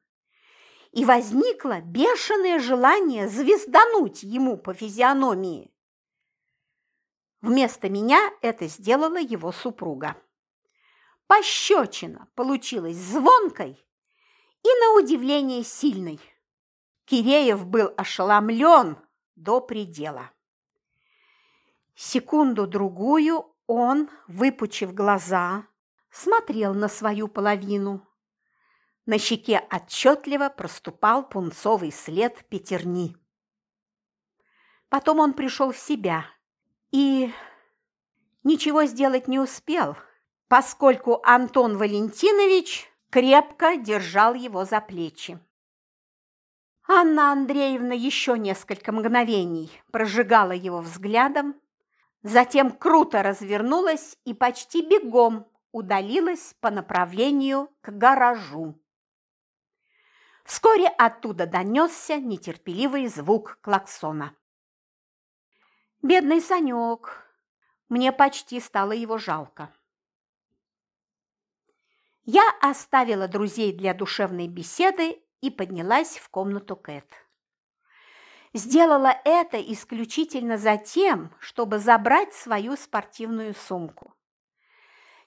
и возникло бешеное желание звездануть ему по физиономии. Вместо меня это сделала его супруга. Пощечина получилась звонкой и, на удивление, сильной. Киреев был ошеломлен до предела. Секунду-другую он, выпучив глаза, смотрел на свою половину. На щеке отчетливо проступал пунцовый след пятерни. Потом он пришел в себя и ничего сделать не успел, поскольку Антон Валентинович крепко держал его за плечи. Анна Андреевна еще несколько мгновений прожигала его взглядом, затем круто развернулась и почти бегом удалилась по направлению к гаражу. Вскоре оттуда донесся нетерпеливый звук клаксона. Бедный Санек, мне почти стало его жалко. Я оставила друзей для душевной беседы и поднялась в комнату Кэт. Сделала это исключительно за тем, чтобы забрать свою спортивную сумку.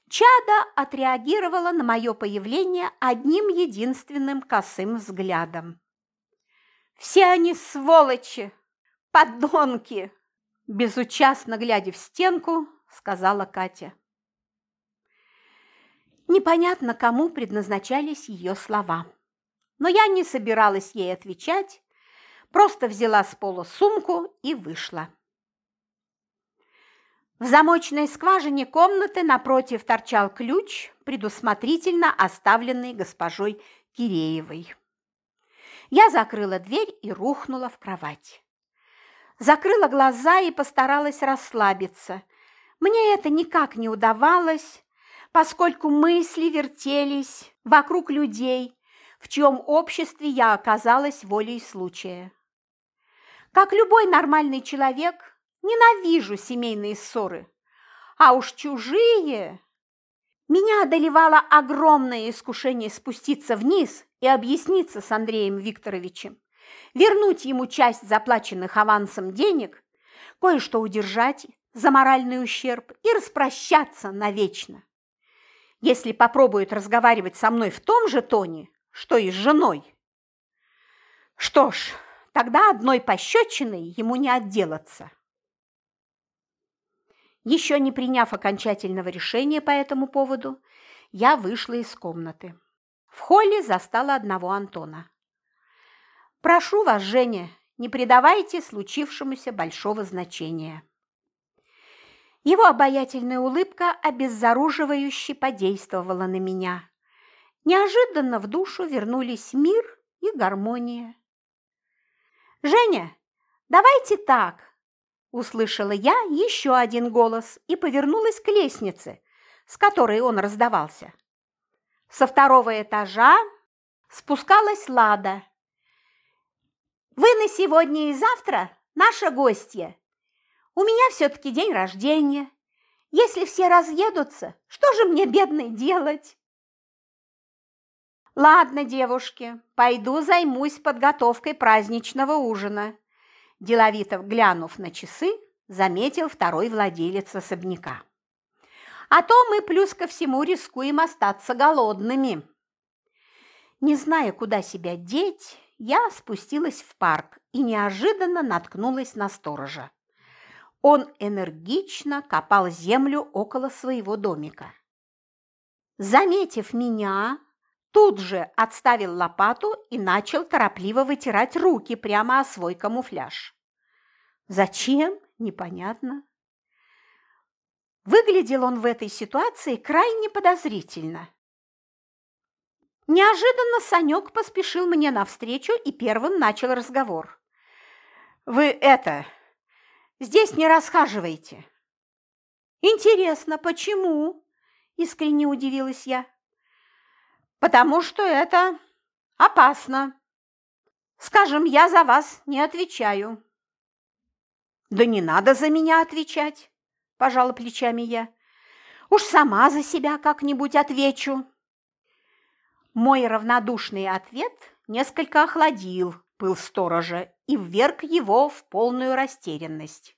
Чада отреагировала на мое появление одним единственным косым взглядом. «Все они сволочи! Подонки!» Безучастно глядя в стенку, сказала Катя. Непонятно, кому предназначались ее слова. Но я не собиралась ей отвечать, просто взяла с пола сумку и вышла. В замочной скважине комнаты напротив торчал ключ, предусмотрительно оставленный госпожой Киреевой. Я закрыла дверь и рухнула в кровать. Закрыла глаза и постаралась расслабиться. Мне это никак не удавалось, поскольку мысли вертелись вокруг людей, в чьем обществе я оказалась волей случая. Как любой нормальный человек, ненавижу семейные ссоры, а уж чужие... Меня одолевало огромное искушение спуститься вниз и объясниться с Андреем Викторовичем, вернуть ему часть заплаченных авансом денег, кое-что удержать за моральный ущерб и распрощаться навечно. Если попробует разговаривать со мной в том же тоне, что и с женой. Что ж, тогда одной пощечиной ему не отделаться. Еще не приняв окончательного решения по этому поводу, я вышла из комнаты. В холле застала одного Антона. «Прошу вас, Женя, не придавайте случившемуся большого значения». Его обаятельная улыбка обеззаруживающе подействовала на меня. Неожиданно в душу вернулись мир и гармония. «Женя, давайте так!» – услышала я еще один голос и повернулась к лестнице, с которой он раздавался. Со второго этажа спускалась Лада. «Вы на сегодня и завтра наша гостья!» У меня все-таки день рождения. Если все разъедутся, что же мне, бедной, делать? Ладно, девушки, пойду займусь подготовкой праздничного ужина. Деловито глянув на часы, заметил второй владелец особняка. А то мы плюс ко всему рискуем остаться голодными. Не зная, куда себя деть, я спустилась в парк и неожиданно наткнулась на сторожа. Он энергично копал землю около своего домика. Заметив меня, тут же отставил лопату и начал торопливо вытирать руки прямо о свой камуфляж. Зачем? Непонятно. Выглядел он в этой ситуации крайне подозрительно. Неожиданно Санек поспешил мне навстречу и первым начал разговор. «Вы это, Здесь не расхаживайте. Интересно, почему? Искренне удивилась я. Потому что это опасно. Скажем, я за вас не отвечаю. Да не надо за меня отвечать, пожала плечами я. Уж сама за себя как-нибудь отвечу. Мой равнодушный ответ несколько охладил пыл сторожа и вверг его в полную растерянность.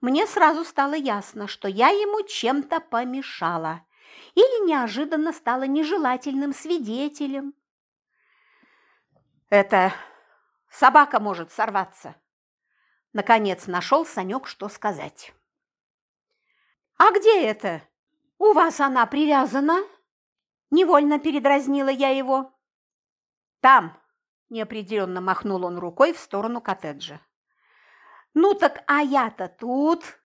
Мне сразу стало ясно, что я ему чем-то помешала или неожиданно стала нежелательным свидетелем. «Это собака может сорваться. Наконец нашел Санек, что сказать. «А где это? У вас она привязана?» Невольно передразнила я его. «Там!» – неопределенно махнул он рукой в сторону коттеджа. «Ну так а я-то тут!»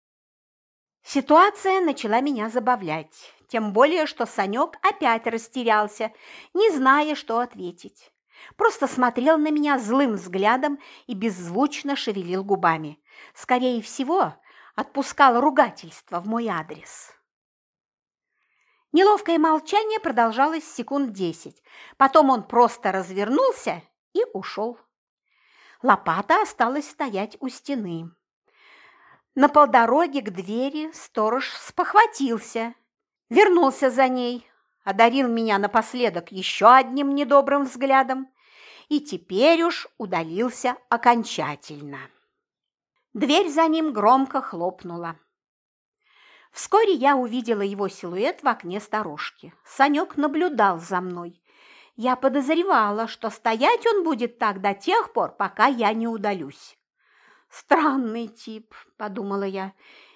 Ситуация начала меня забавлять, тем более, что Санек опять растерялся, не зная, что ответить. Просто смотрел на меня злым взглядом и беззвучно шевелил губами. Скорее всего, отпускал ругательство в мой адрес. Неловкое молчание продолжалось секунд десять. Потом он просто развернулся и ушел. Лопата осталась стоять у стены. На полдороге к двери сторож спохватился, вернулся за ней, одарил меня напоследок еще одним недобрым взглядом и теперь уж удалился окончательно. Дверь за ним громко хлопнула. Вскоре я увидела его силуэт в окне сторожки. Санек наблюдал за мной. Я подозревала, что стоять он будет так до тех пор, пока я не удалюсь. «Странный тип», – подумала я.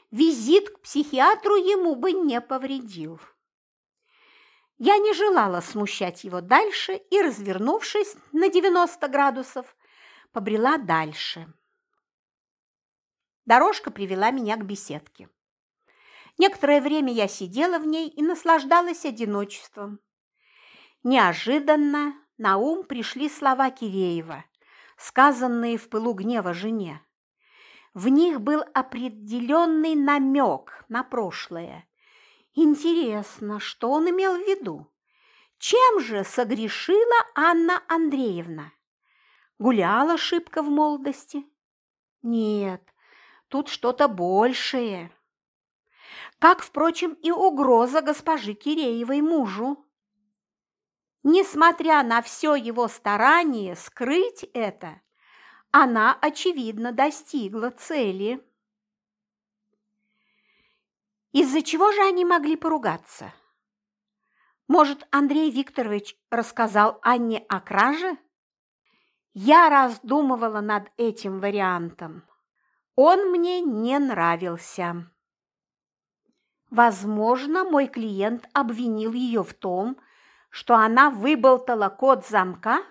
«Визит к психиатру ему бы не повредил». Я не желала смущать его дальше и, развернувшись на 90 градусов, побрела дальше. Дорожка привела меня к беседке. Некоторое время я сидела в ней и наслаждалась одиночеством. Неожиданно на ум пришли слова Киреева, сказанные в пылу гнева жене. В них был определенный намек на прошлое. Интересно, что он имел в виду? Чем же согрешила Анна Андреевна? Гуляла шибко в молодости? Нет, тут что-то большее как, впрочем, и угроза госпожи Киреевой мужу. Несмотря на все его старание скрыть это, она, очевидно, достигла цели. Из-за чего же они могли поругаться? Может, Андрей Викторович рассказал Анне о краже? Я раздумывала над этим вариантом. Он мне не нравился. Возможно, мой клиент обвинил ее в том, что она выболтала код замка.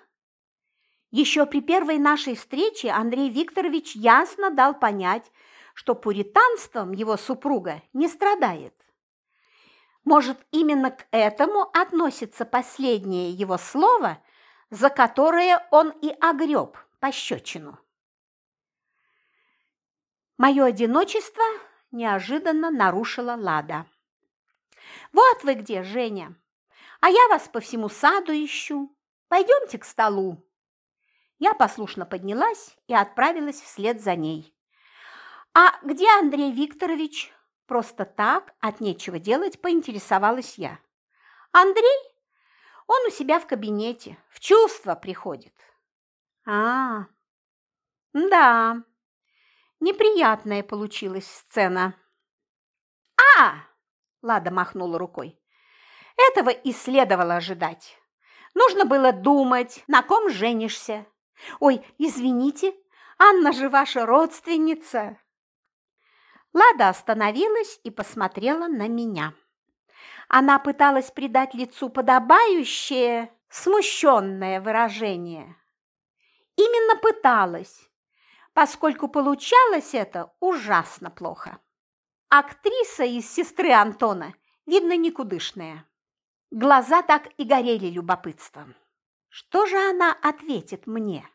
Еще при первой нашей встрече Андрей Викторович ясно дал понять, что пуританством его супруга не страдает. Может, именно к этому относится последнее его слово, за которое он и огреб пощечину. Мое одиночество неожиданно нарушила Лада. «Вот вы где, Женя! А я вас по всему саду ищу. Пойдемте к столу». Я послушно поднялась и отправилась вслед за ней. «А где Андрей Викторович?» Просто так, от нечего делать, поинтересовалась я. «Андрей? Он у себя в кабинете, в чувство приходит». «А, да, Неприятная получилась сцена. «А!» – Лада махнула рукой. «Этого и следовало ожидать. Нужно было думать, на ком женишься. Ой, извините, Анна же ваша родственница!» Лада остановилась и посмотрела на меня. Она пыталась придать лицу подобающее, смущенное выражение. Именно пыталась, поскольку получалось это ужасно плохо. Актриса из сестры Антона, видно, никудышная. Глаза так и горели любопытством. Что же она ответит мне?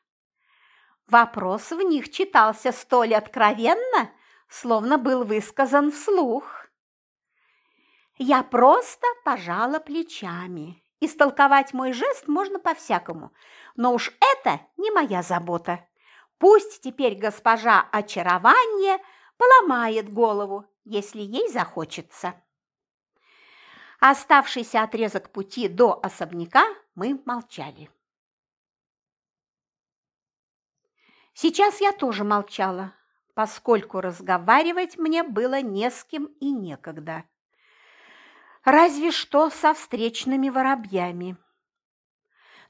Вопрос в них читался столь откровенно, словно был высказан вслух. Я просто пожала плечами. Истолковать мой жест можно по-всякому, но уж это не моя забота. Пусть теперь госпожа очарование поломает голову, если ей захочется. Оставшийся отрезок пути до особняка мы молчали. Сейчас я тоже молчала, поскольку разговаривать мне было не с кем и некогда. Разве что со встречными воробьями.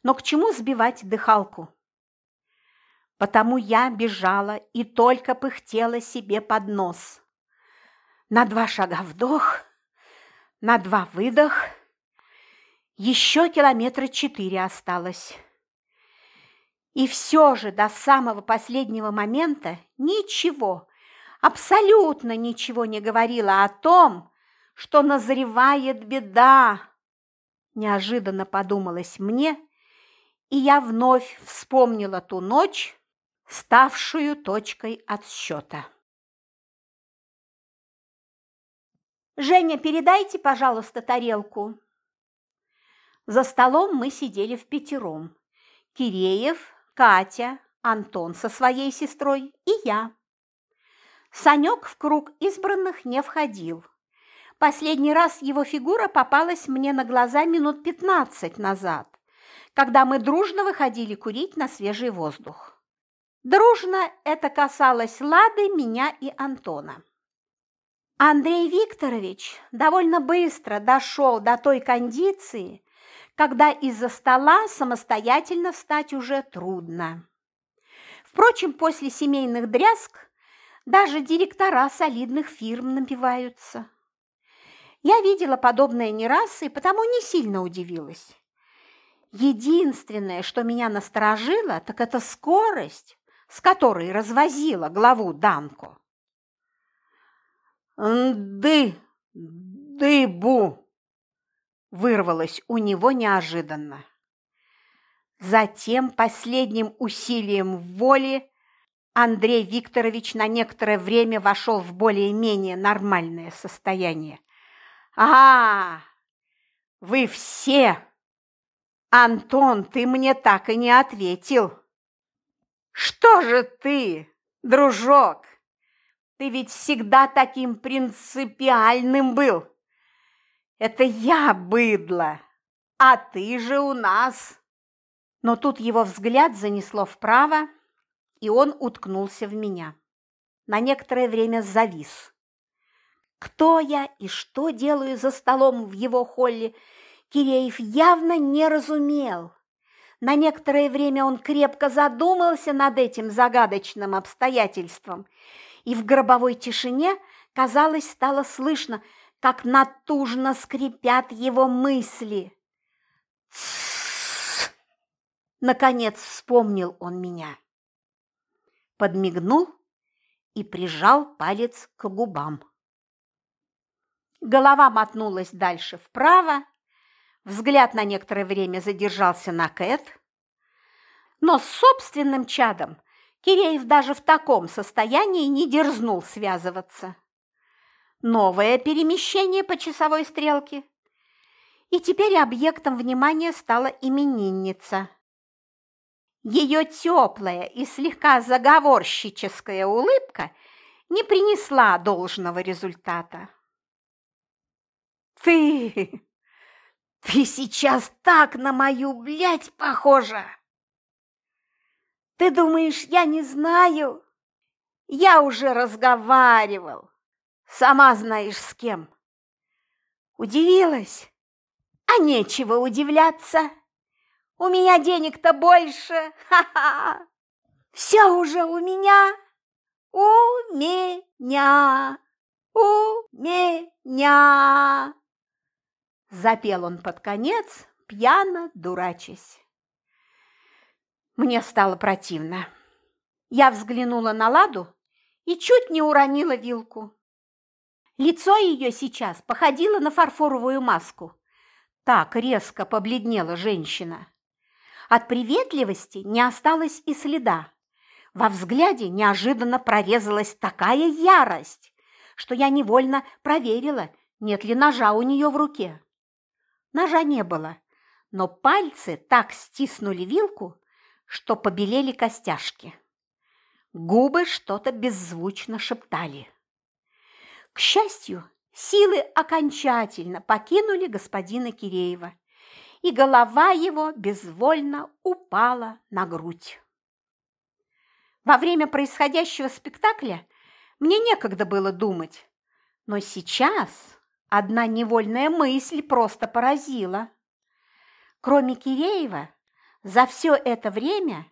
Но к чему сбивать дыхалку? Потому я бежала и только пыхтела себе под нос. На два шага вдох, на два выдох. Еще километра четыре осталось. И все же до самого последнего момента ничего, абсолютно ничего не говорила о том, что назревает беда. Неожиданно подумалось мне, и я вновь вспомнила ту ночь, ставшую точкой отсчета. «Женя, передайте, пожалуйста, тарелку». За столом мы сидели в пятером. Киреев, Катя, Антон со своей сестрой и я. Санек в круг избранных не входил. Последний раз его фигура попалась мне на глаза минут пятнадцать назад, когда мы дружно выходили курить на свежий воздух. Дружно это касалось Лады, меня и Антона. Андрей Викторович довольно быстро дошел до той кондиции, когда из-за стола самостоятельно встать уже трудно. Впрочем, после семейных дрязг даже директора солидных фирм напиваются. Я видела подобное не раз и потому не сильно удивилась. Единственное, что меня насторожило, так это скорость, с которой развозила главу Данку. «Ды, дыбу!» вырвалось у него неожиданно. Затем последним усилием воли Андрей Викторович на некоторое время вошел в более-менее нормальное состояние. «А, вы все! Антон, ты мне так и не ответил!» «Что же ты, дружок? Ты ведь всегда таким принципиальным был!» «Это я быдло, а ты же у нас!» Но тут его взгляд занесло вправо, и он уткнулся в меня. На некоторое время завис. Кто я и что делаю за столом в его холле, Киреев явно не разумел. На некоторое время он крепко задумался над этим загадочным обстоятельством, и в гробовой тишине, казалось, стало слышно, как натужно скрипят его мысли. Тссс! Наконец вспомнил он меня. Подмигнул и прижал палец к губам. Голова мотнулась дальше вправо, взгляд на некоторое время задержался на Кэт, но с собственным чадом Киреев даже в таком состоянии не дерзнул связываться. Новое перемещение по часовой стрелке. И теперь объектом внимания стала именинница. Ее теплая и слегка заговорщическая улыбка не принесла должного результата. Ты... Ты сейчас так на мою, блядь, похожа! Ты думаешь, я не знаю? Я уже разговаривал. Сама знаешь с кем. Удивилась? А нечего удивляться. У меня денег-то больше. Ха-ха! Все уже у меня. У меня. У меня. Запел он под конец, пьяно дурачась. Мне стало противно. Я взглянула на Ладу и чуть не уронила вилку. Лицо ее сейчас походило на фарфоровую маску. Так резко побледнела женщина. От приветливости не осталось и следа. Во взгляде неожиданно прорезалась такая ярость, что я невольно проверила, нет ли ножа у нее в руке. Ножа не было, но пальцы так стиснули вилку, что побелели костяшки. Губы что-то беззвучно шептали. К счастью, силы окончательно покинули господина Киреева, и голова его безвольно упала на грудь. Во время происходящего спектакля мне некогда было думать, но сейчас Одна невольная мысль просто поразила. Кроме Киреева, за все это время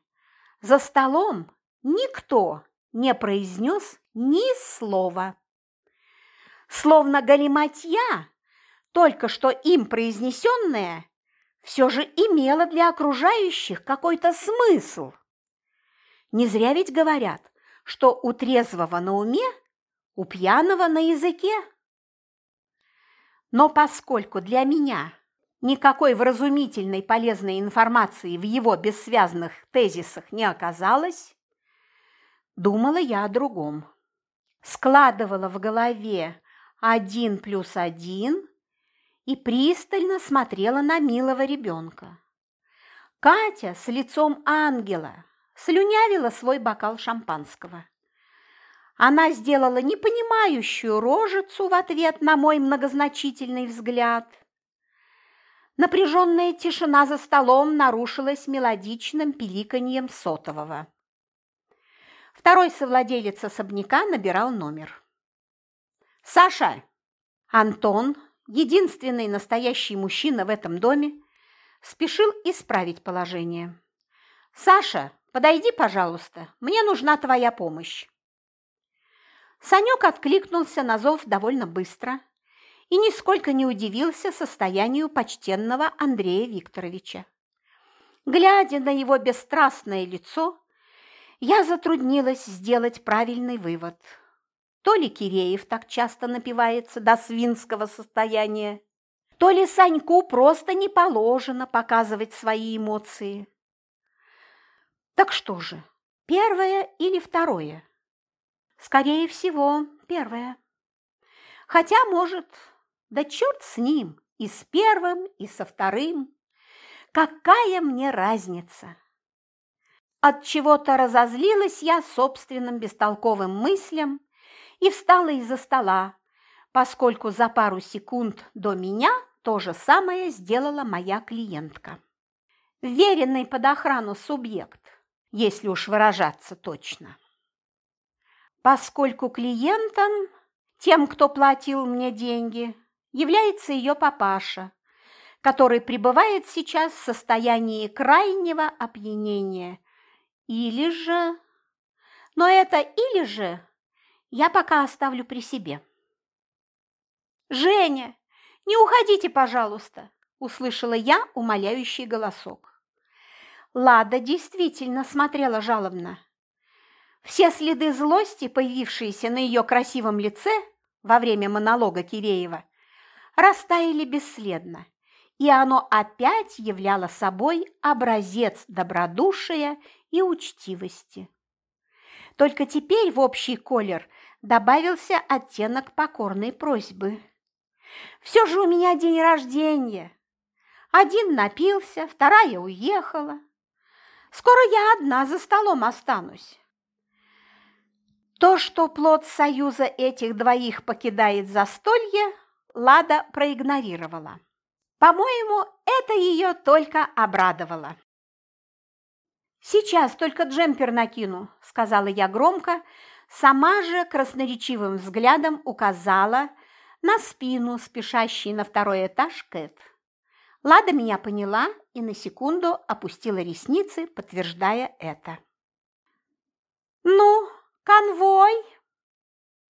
за столом никто не произнес ни слова. Словно галиматья, только что им произнесенное, все же имело для окружающих какой-то смысл. Не зря ведь говорят, что у трезвого на уме, у пьяного на языке. Но поскольку для меня никакой вразумительной полезной информации в его бессвязных тезисах не оказалось, думала я о другом. Складывала в голове один плюс один и пристально смотрела на милого ребенка. Катя с лицом ангела слюнявила свой бокал шампанского. Она сделала непонимающую рожицу в ответ на мой многозначительный взгляд. Напряженная тишина за столом нарушилась мелодичным пиликаньем сотового. Второй совладелец особняка набирал номер. «Саша!» Антон, единственный настоящий мужчина в этом доме, спешил исправить положение. «Саша, подойди, пожалуйста, мне нужна твоя помощь». Санек откликнулся на зов довольно быстро и нисколько не удивился состоянию почтенного Андрея Викторовича. Глядя на его бесстрастное лицо, я затруднилась сделать правильный вывод. То ли Киреев так часто напивается до свинского состояния, то ли Саньку просто не положено показывать свои эмоции. Так что же, первое или второе? Скорее всего, первое. Хотя, может, да черт с ним, и с первым, и со вторым. Какая мне разница? От чего-то разозлилась я собственным бестолковым мыслям и встала из-за стола, поскольку за пару секунд до меня то же самое сделала моя клиентка. Веренный под охрану субъект, если уж выражаться точно поскольку клиентом, тем, кто платил мне деньги, является ее папаша, который пребывает сейчас в состоянии крайнего опьянения. Или же... Но это «или же» я пока оставлю при себе. «Женя, не уходите, пожалуйста!» – услышала я умоляющий голосок. Лада действительно смотрела жалобно. Все следы злости, появившиеся на ее красивом лице во время монолога Киреева, растаяли бесследно, и оно опять являло собой образец добродушия и учтивости. Только теперь в общий колер добавился оттенок покорной просьбы. «Все же у меня день рождения. Один напился, вторая уехала. Скоро я одна за столом останусь. То, что плод союза этих двоих покидает застолье, Лада проигнорировала. По-моему, это ее только обрадовало. «Сейчас только джемпер накину», – сказала я громко, сама же красноречивым взглядом указала на спину, спешащей на второй этаж Кэт. Лада меня поняла и на секунду опустила ресницы, подтверждая это. «Ну, «Конвой!»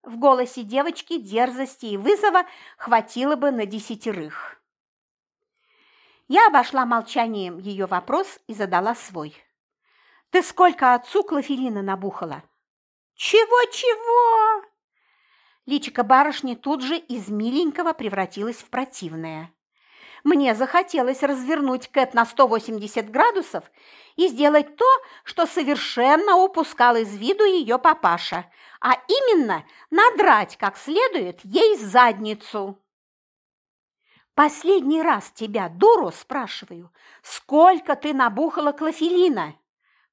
В голосе девочки дерзости и вызова хватило бы на десятерых. Я обошла молчанием ее вопрос и задала свой. «Ты сколько отцу клофелина набухала?» «Чего-чего?» Личико барышни тут же из миленького превратилось в противное мне захотелось развернуть Кэт на 180 градусов и сделать то, что совершенно упускал из виду ее папаша, а именно надрать как следует ей задницу. «Последний раз тебя, дуру, спрашиваю, сколько ты набухала клофелина?»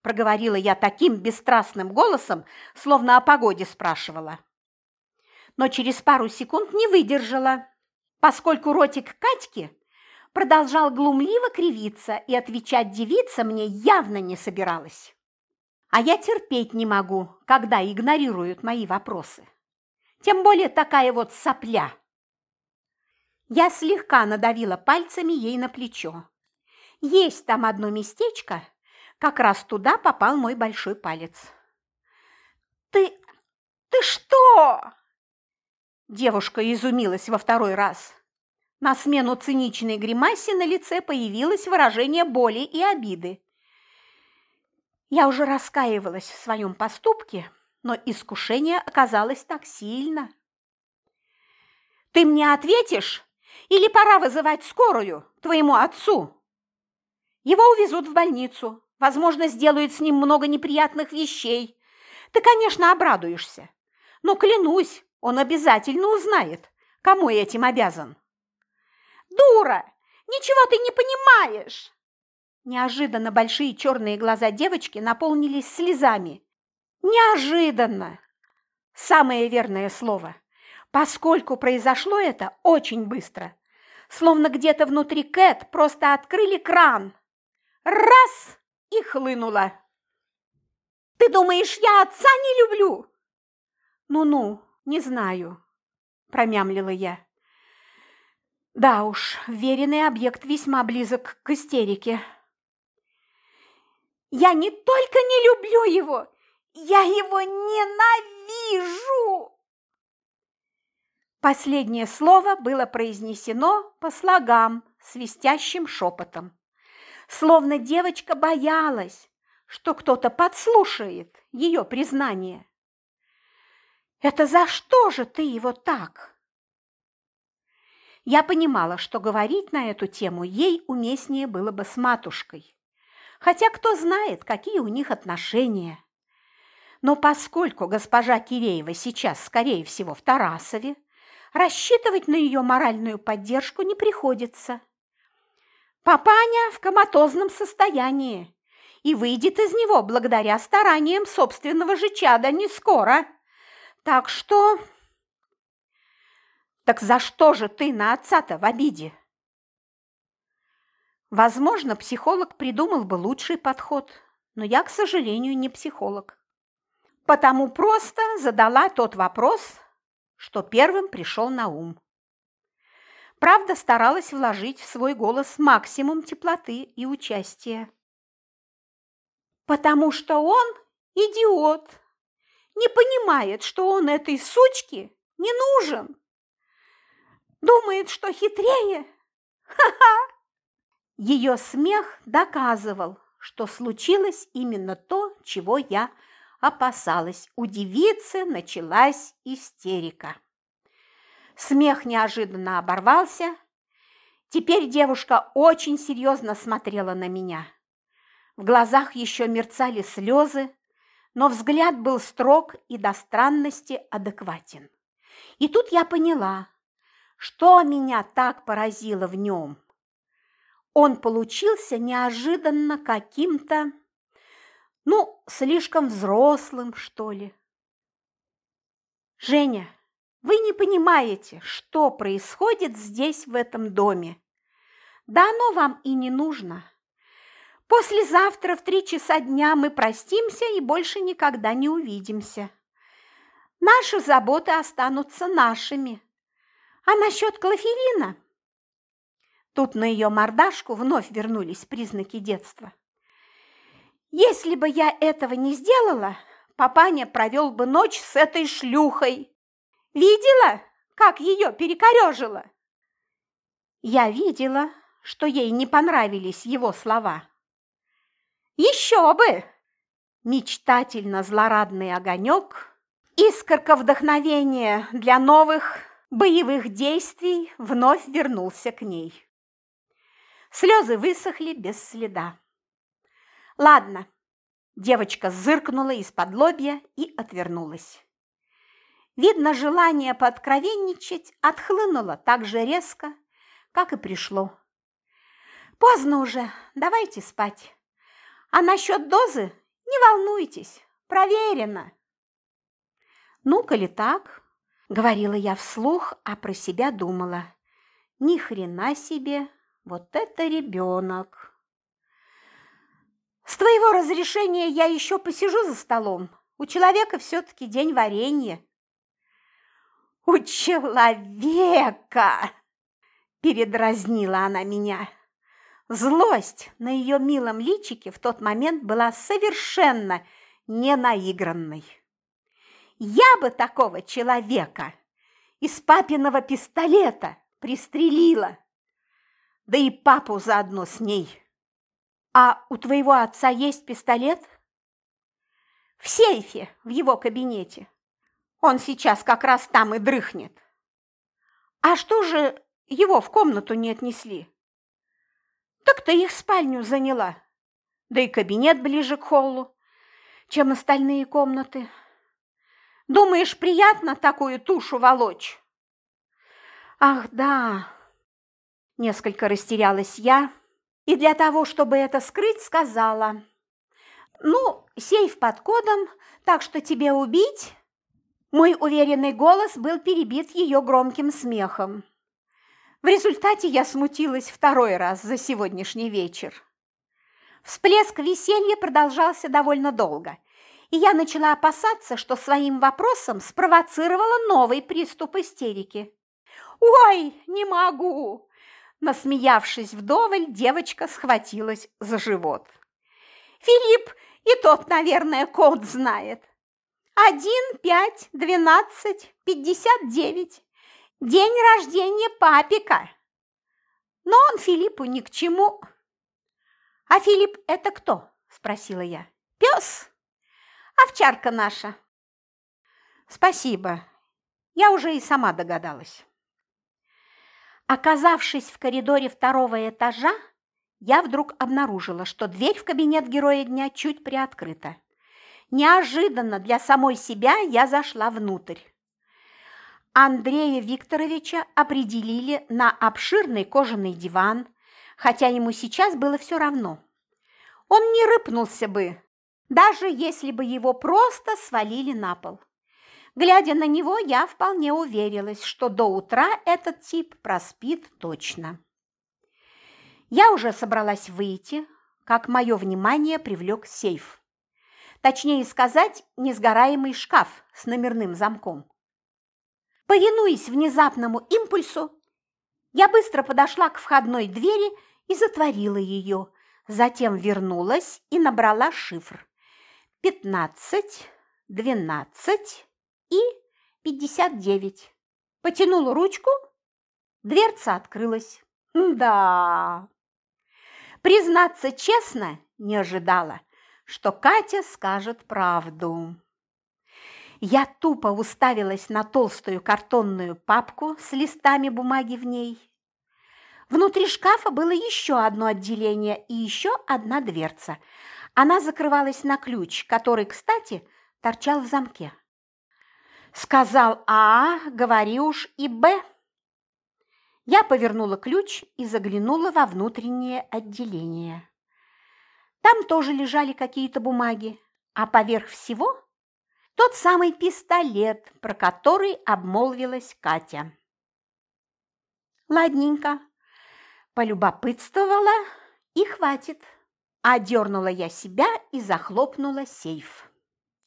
проговорила я таким бесстрастным голосом, словно о погоде спрашивала. Но через пару секунд не выдержала, поскольку ротик Катьки продолжал глумливо кривиться, и отвечать девица мне явно не собиралась. А я терпеть не могу, когда игнорируют мои вопросы. Тем более такая вот сопля. Я слегка надавила пальцами ей на плечо. Есть там одно местечко, как раз туда попал мой большой палец. Ты... ты что?» Девушка изумилась во второй раз. На смену циничной гримасе на лице появилось выражение боли и обиды. Я уже раскаивалась в своем поступке, но искушение оказалось так сильно. «Ты мне ответишь? Или пора вызывать скорую твоему отцу?» Его увезут в больницу, возможно, сделают с ним много неприятных вещей. Ты, конечно, обрадуешься, но, клянусь, он обязательно узнает, кому я этим обязан. Дура! Ничего ты не понимаешь!» Неожиданно большие черные глаза девочки наполнились слезами. Неожиданно! Самое верное слово, поскольку произошло это очень быстро. Словно где-то внутри Кэт просто открыли кран. Раз! И хлынуло. «Ты думаешь, я отца не люблю?» «Ну-ну, не знаю», – промямлила я. Да уж, веренный объект весьма близок к истерике. Я не только не люблю его, я его ненавижу! Последнее слово было произнесено по слогам, свистящим шепотом. Словно девочка боялась, что кто-то подслушает ее признание. «Это за что же ты его так?» Я понимала, что говорить на эту тему ей уместнее было бы с матушкой. Хотя кто знает, какие у них отношения. Но поскольку госпожа Киреева сейчас, скорее всего, в Тарасове, рассчитывать на ее моральную поддержку не приходится. Папаня в коматозном состоянии и выйдет из него благодаря стараниям собственного же чада не скоро. Так что так за что же ты на отца-то в обиде? Возможно, психолог придумал бы лучший подход, но я, к сожалению, не психолог. Потому просто задала тот вопрос, что первым пришел на ум. Правда, старалась вложить в свой голос максимум теплоты и участия. Потому что он идиот, не понимает, что он этой сучке не нужен. Думает, что хитрее? Ха-ха! Ее смех доказывал, что случилось именно то, чего я опасалась. У девицы началась истерика. Смех неожиданно оборвался. Теперь девушка очень серьезно смотрела на меня. В глазах еще мерцали слезы, но взгляд был строг и до странности адекватен. И тут я поняла, что меня так поразило в нем? Он получился неожиданно каким-то, ну, слишком взрослым, что ли. Женя, вы не понимаете, что происходит здесь, в этом доме. Да оно вам и не нужно. Послезавтра в три часа дня мы простимся и больше никогда не увидимся. Наши заботы останутся нашими. А насчет клофелина? Тут на ее мордашку вновь вернулись признаки детства. Если бы я этого не сделала, папаня провел бы ночь с этой шлюхой. Видела, как ее перекорежило? Я видела, что ей не понравились его слова. Еще бы! Мечтательно злорадный огонек, искорка вдохновения для новых боевых действий вновь вернулся к ней. Слезы высохли без следа. «Ладно», – девочка зыркнула из-под лобья и отвернулась. Видно, желание пооткровенничать отхлынуло так же резко, как и пришло. «Поздно уже, давайте спать. А насчет дозы не волнуйтесь, проверено». «Ну, коли так, Говорила я вслух, а про себя думала. Ни хрена себе, вот это ребенок. С твоего разрешения я еще посижу за столом. У человека все-таки день варенья. У человека! Передразнила она меня. Злость на ее милом личике в тот момент была совершенно не наигранной. Я бы такого человека из папиного пистолета пристрелила. Да и папу заодно с ней. А у твоего отца есть пистолет? В сейфе в его кабинете. Он сейчас как раз там и дрыхнет. А что же его в комнату не отнесли? Так ты их спальню заняла. Да и кабинет ближе к холлу, чем остальные комнаты. Думаешь, приятно такую тушу волочь? Ах, да. Несколько растерялась я, и для того, чтобы это скрыть, сказала. Ну, сейф под кодом, так что тебе убить? Мой уверенный голос был перебит ее громким смехом. В результате я смутилась второй раз за сегодняшний вечер. Всплеск веселья продолжался довольно долго, и я начала опасаться, что своим вопросом спровоцировала новый приступ истерики. «Ой, не могу!» Насмеявшись вдоволь, девочка схватилась за живот. «Филипп и тот, наверное, код знает. Один, пять, двенадцать, пятьдесят девять. День рождения папика. Но он Филиппу ни к чему. А Филипп это кто? Спросила я. Пес. Овчарка наша. Спасибо. Я уже и сама догадалась. Оказавшись в коридоре второго этажа, я вдруг обнаружила, что дверь в кабинет героя дня чуть приоткрыта. Неожиданно для самой себя я зашла внутрь. Андрея Викторовича определили на обширный кожаный диван, хотя ему сейчас было все равно. Он не рыпнулся бы, даже если бы его просто свалили на пол. Глядя на него, я вполне уверилась, что до утра этот тип проспит точно. Я уже собралась выйти, как мое внимание привлек сейф. Точнее сказать, несгораемый шкаф с номерным замком. Повинуясь внезапному импульсу, я быстро подошла к входной двери и затворила ее, затем вернулась и набрала шифр. Пятнадцать, двенадцать и пятьдесят девять. Потянула ручку, дверца открылась. Да, признаться честно, не ожидала, что Катя скажет правду. Я тупо уставилась на толстую картонную папку с листами бумаги в ней. Внутри шкафа было еще одно отделение и еще одна дверца. Она закрывалась на ключ, который, кстати, торчал в замке. Сказал А, говори уж и Б. Я повернула ключ и заглянула во внутреннее отделение. Там тоже лежали какие-то бумаги, а поверх всего тот самый пистолет, про который обмолвилась Катя. Ладненько, полюбопытствовала и хватит. Одернула я себя и захлопнула сейф.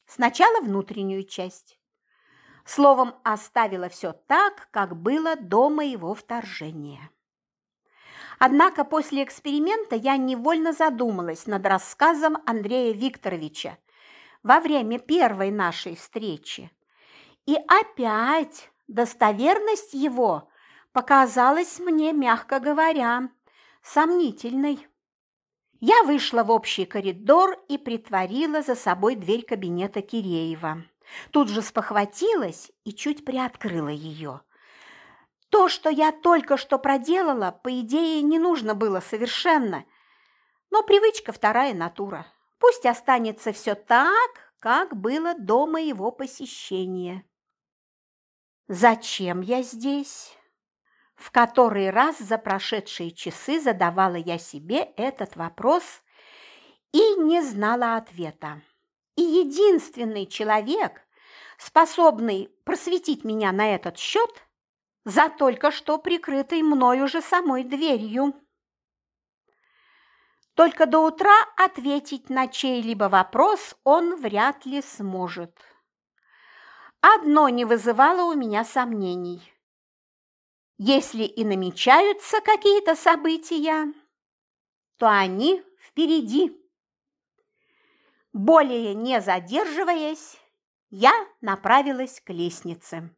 Сначала внутреннюю часть. Словом, оставила все так, как было до моего вторжения. Однако после эксперимента я невольно задумалась над рассказом Андрея Викторовича во время первой нашей встречи. И опять достоверность его показалась мне, мягко говоря, сомнительной. Я вышла в общий коридор и притворила за собой дверь кабинета Киреева. Тут же спохватилась и чуть приоткрыла ее. То, что я только что проделала, по идее, не нужно было совершенно, но привычка вторая натура. Пусть останется все так, как было до моего посещения. Зачем я здесь? В который раз за прошедшие часы задавала я себе этот вопрос и не знала ответа. И единственный человек, способный просветить меня на этот счет, за только что прикрытой мною же самой дверью. Только до утра ответить на чей-либо вопрос он вряд ли сможет. Одно не вызывало у меня сомнений. Если и намечаются какие-то события, то они впереди. Более не задерживаясь, я направилась к лестнице.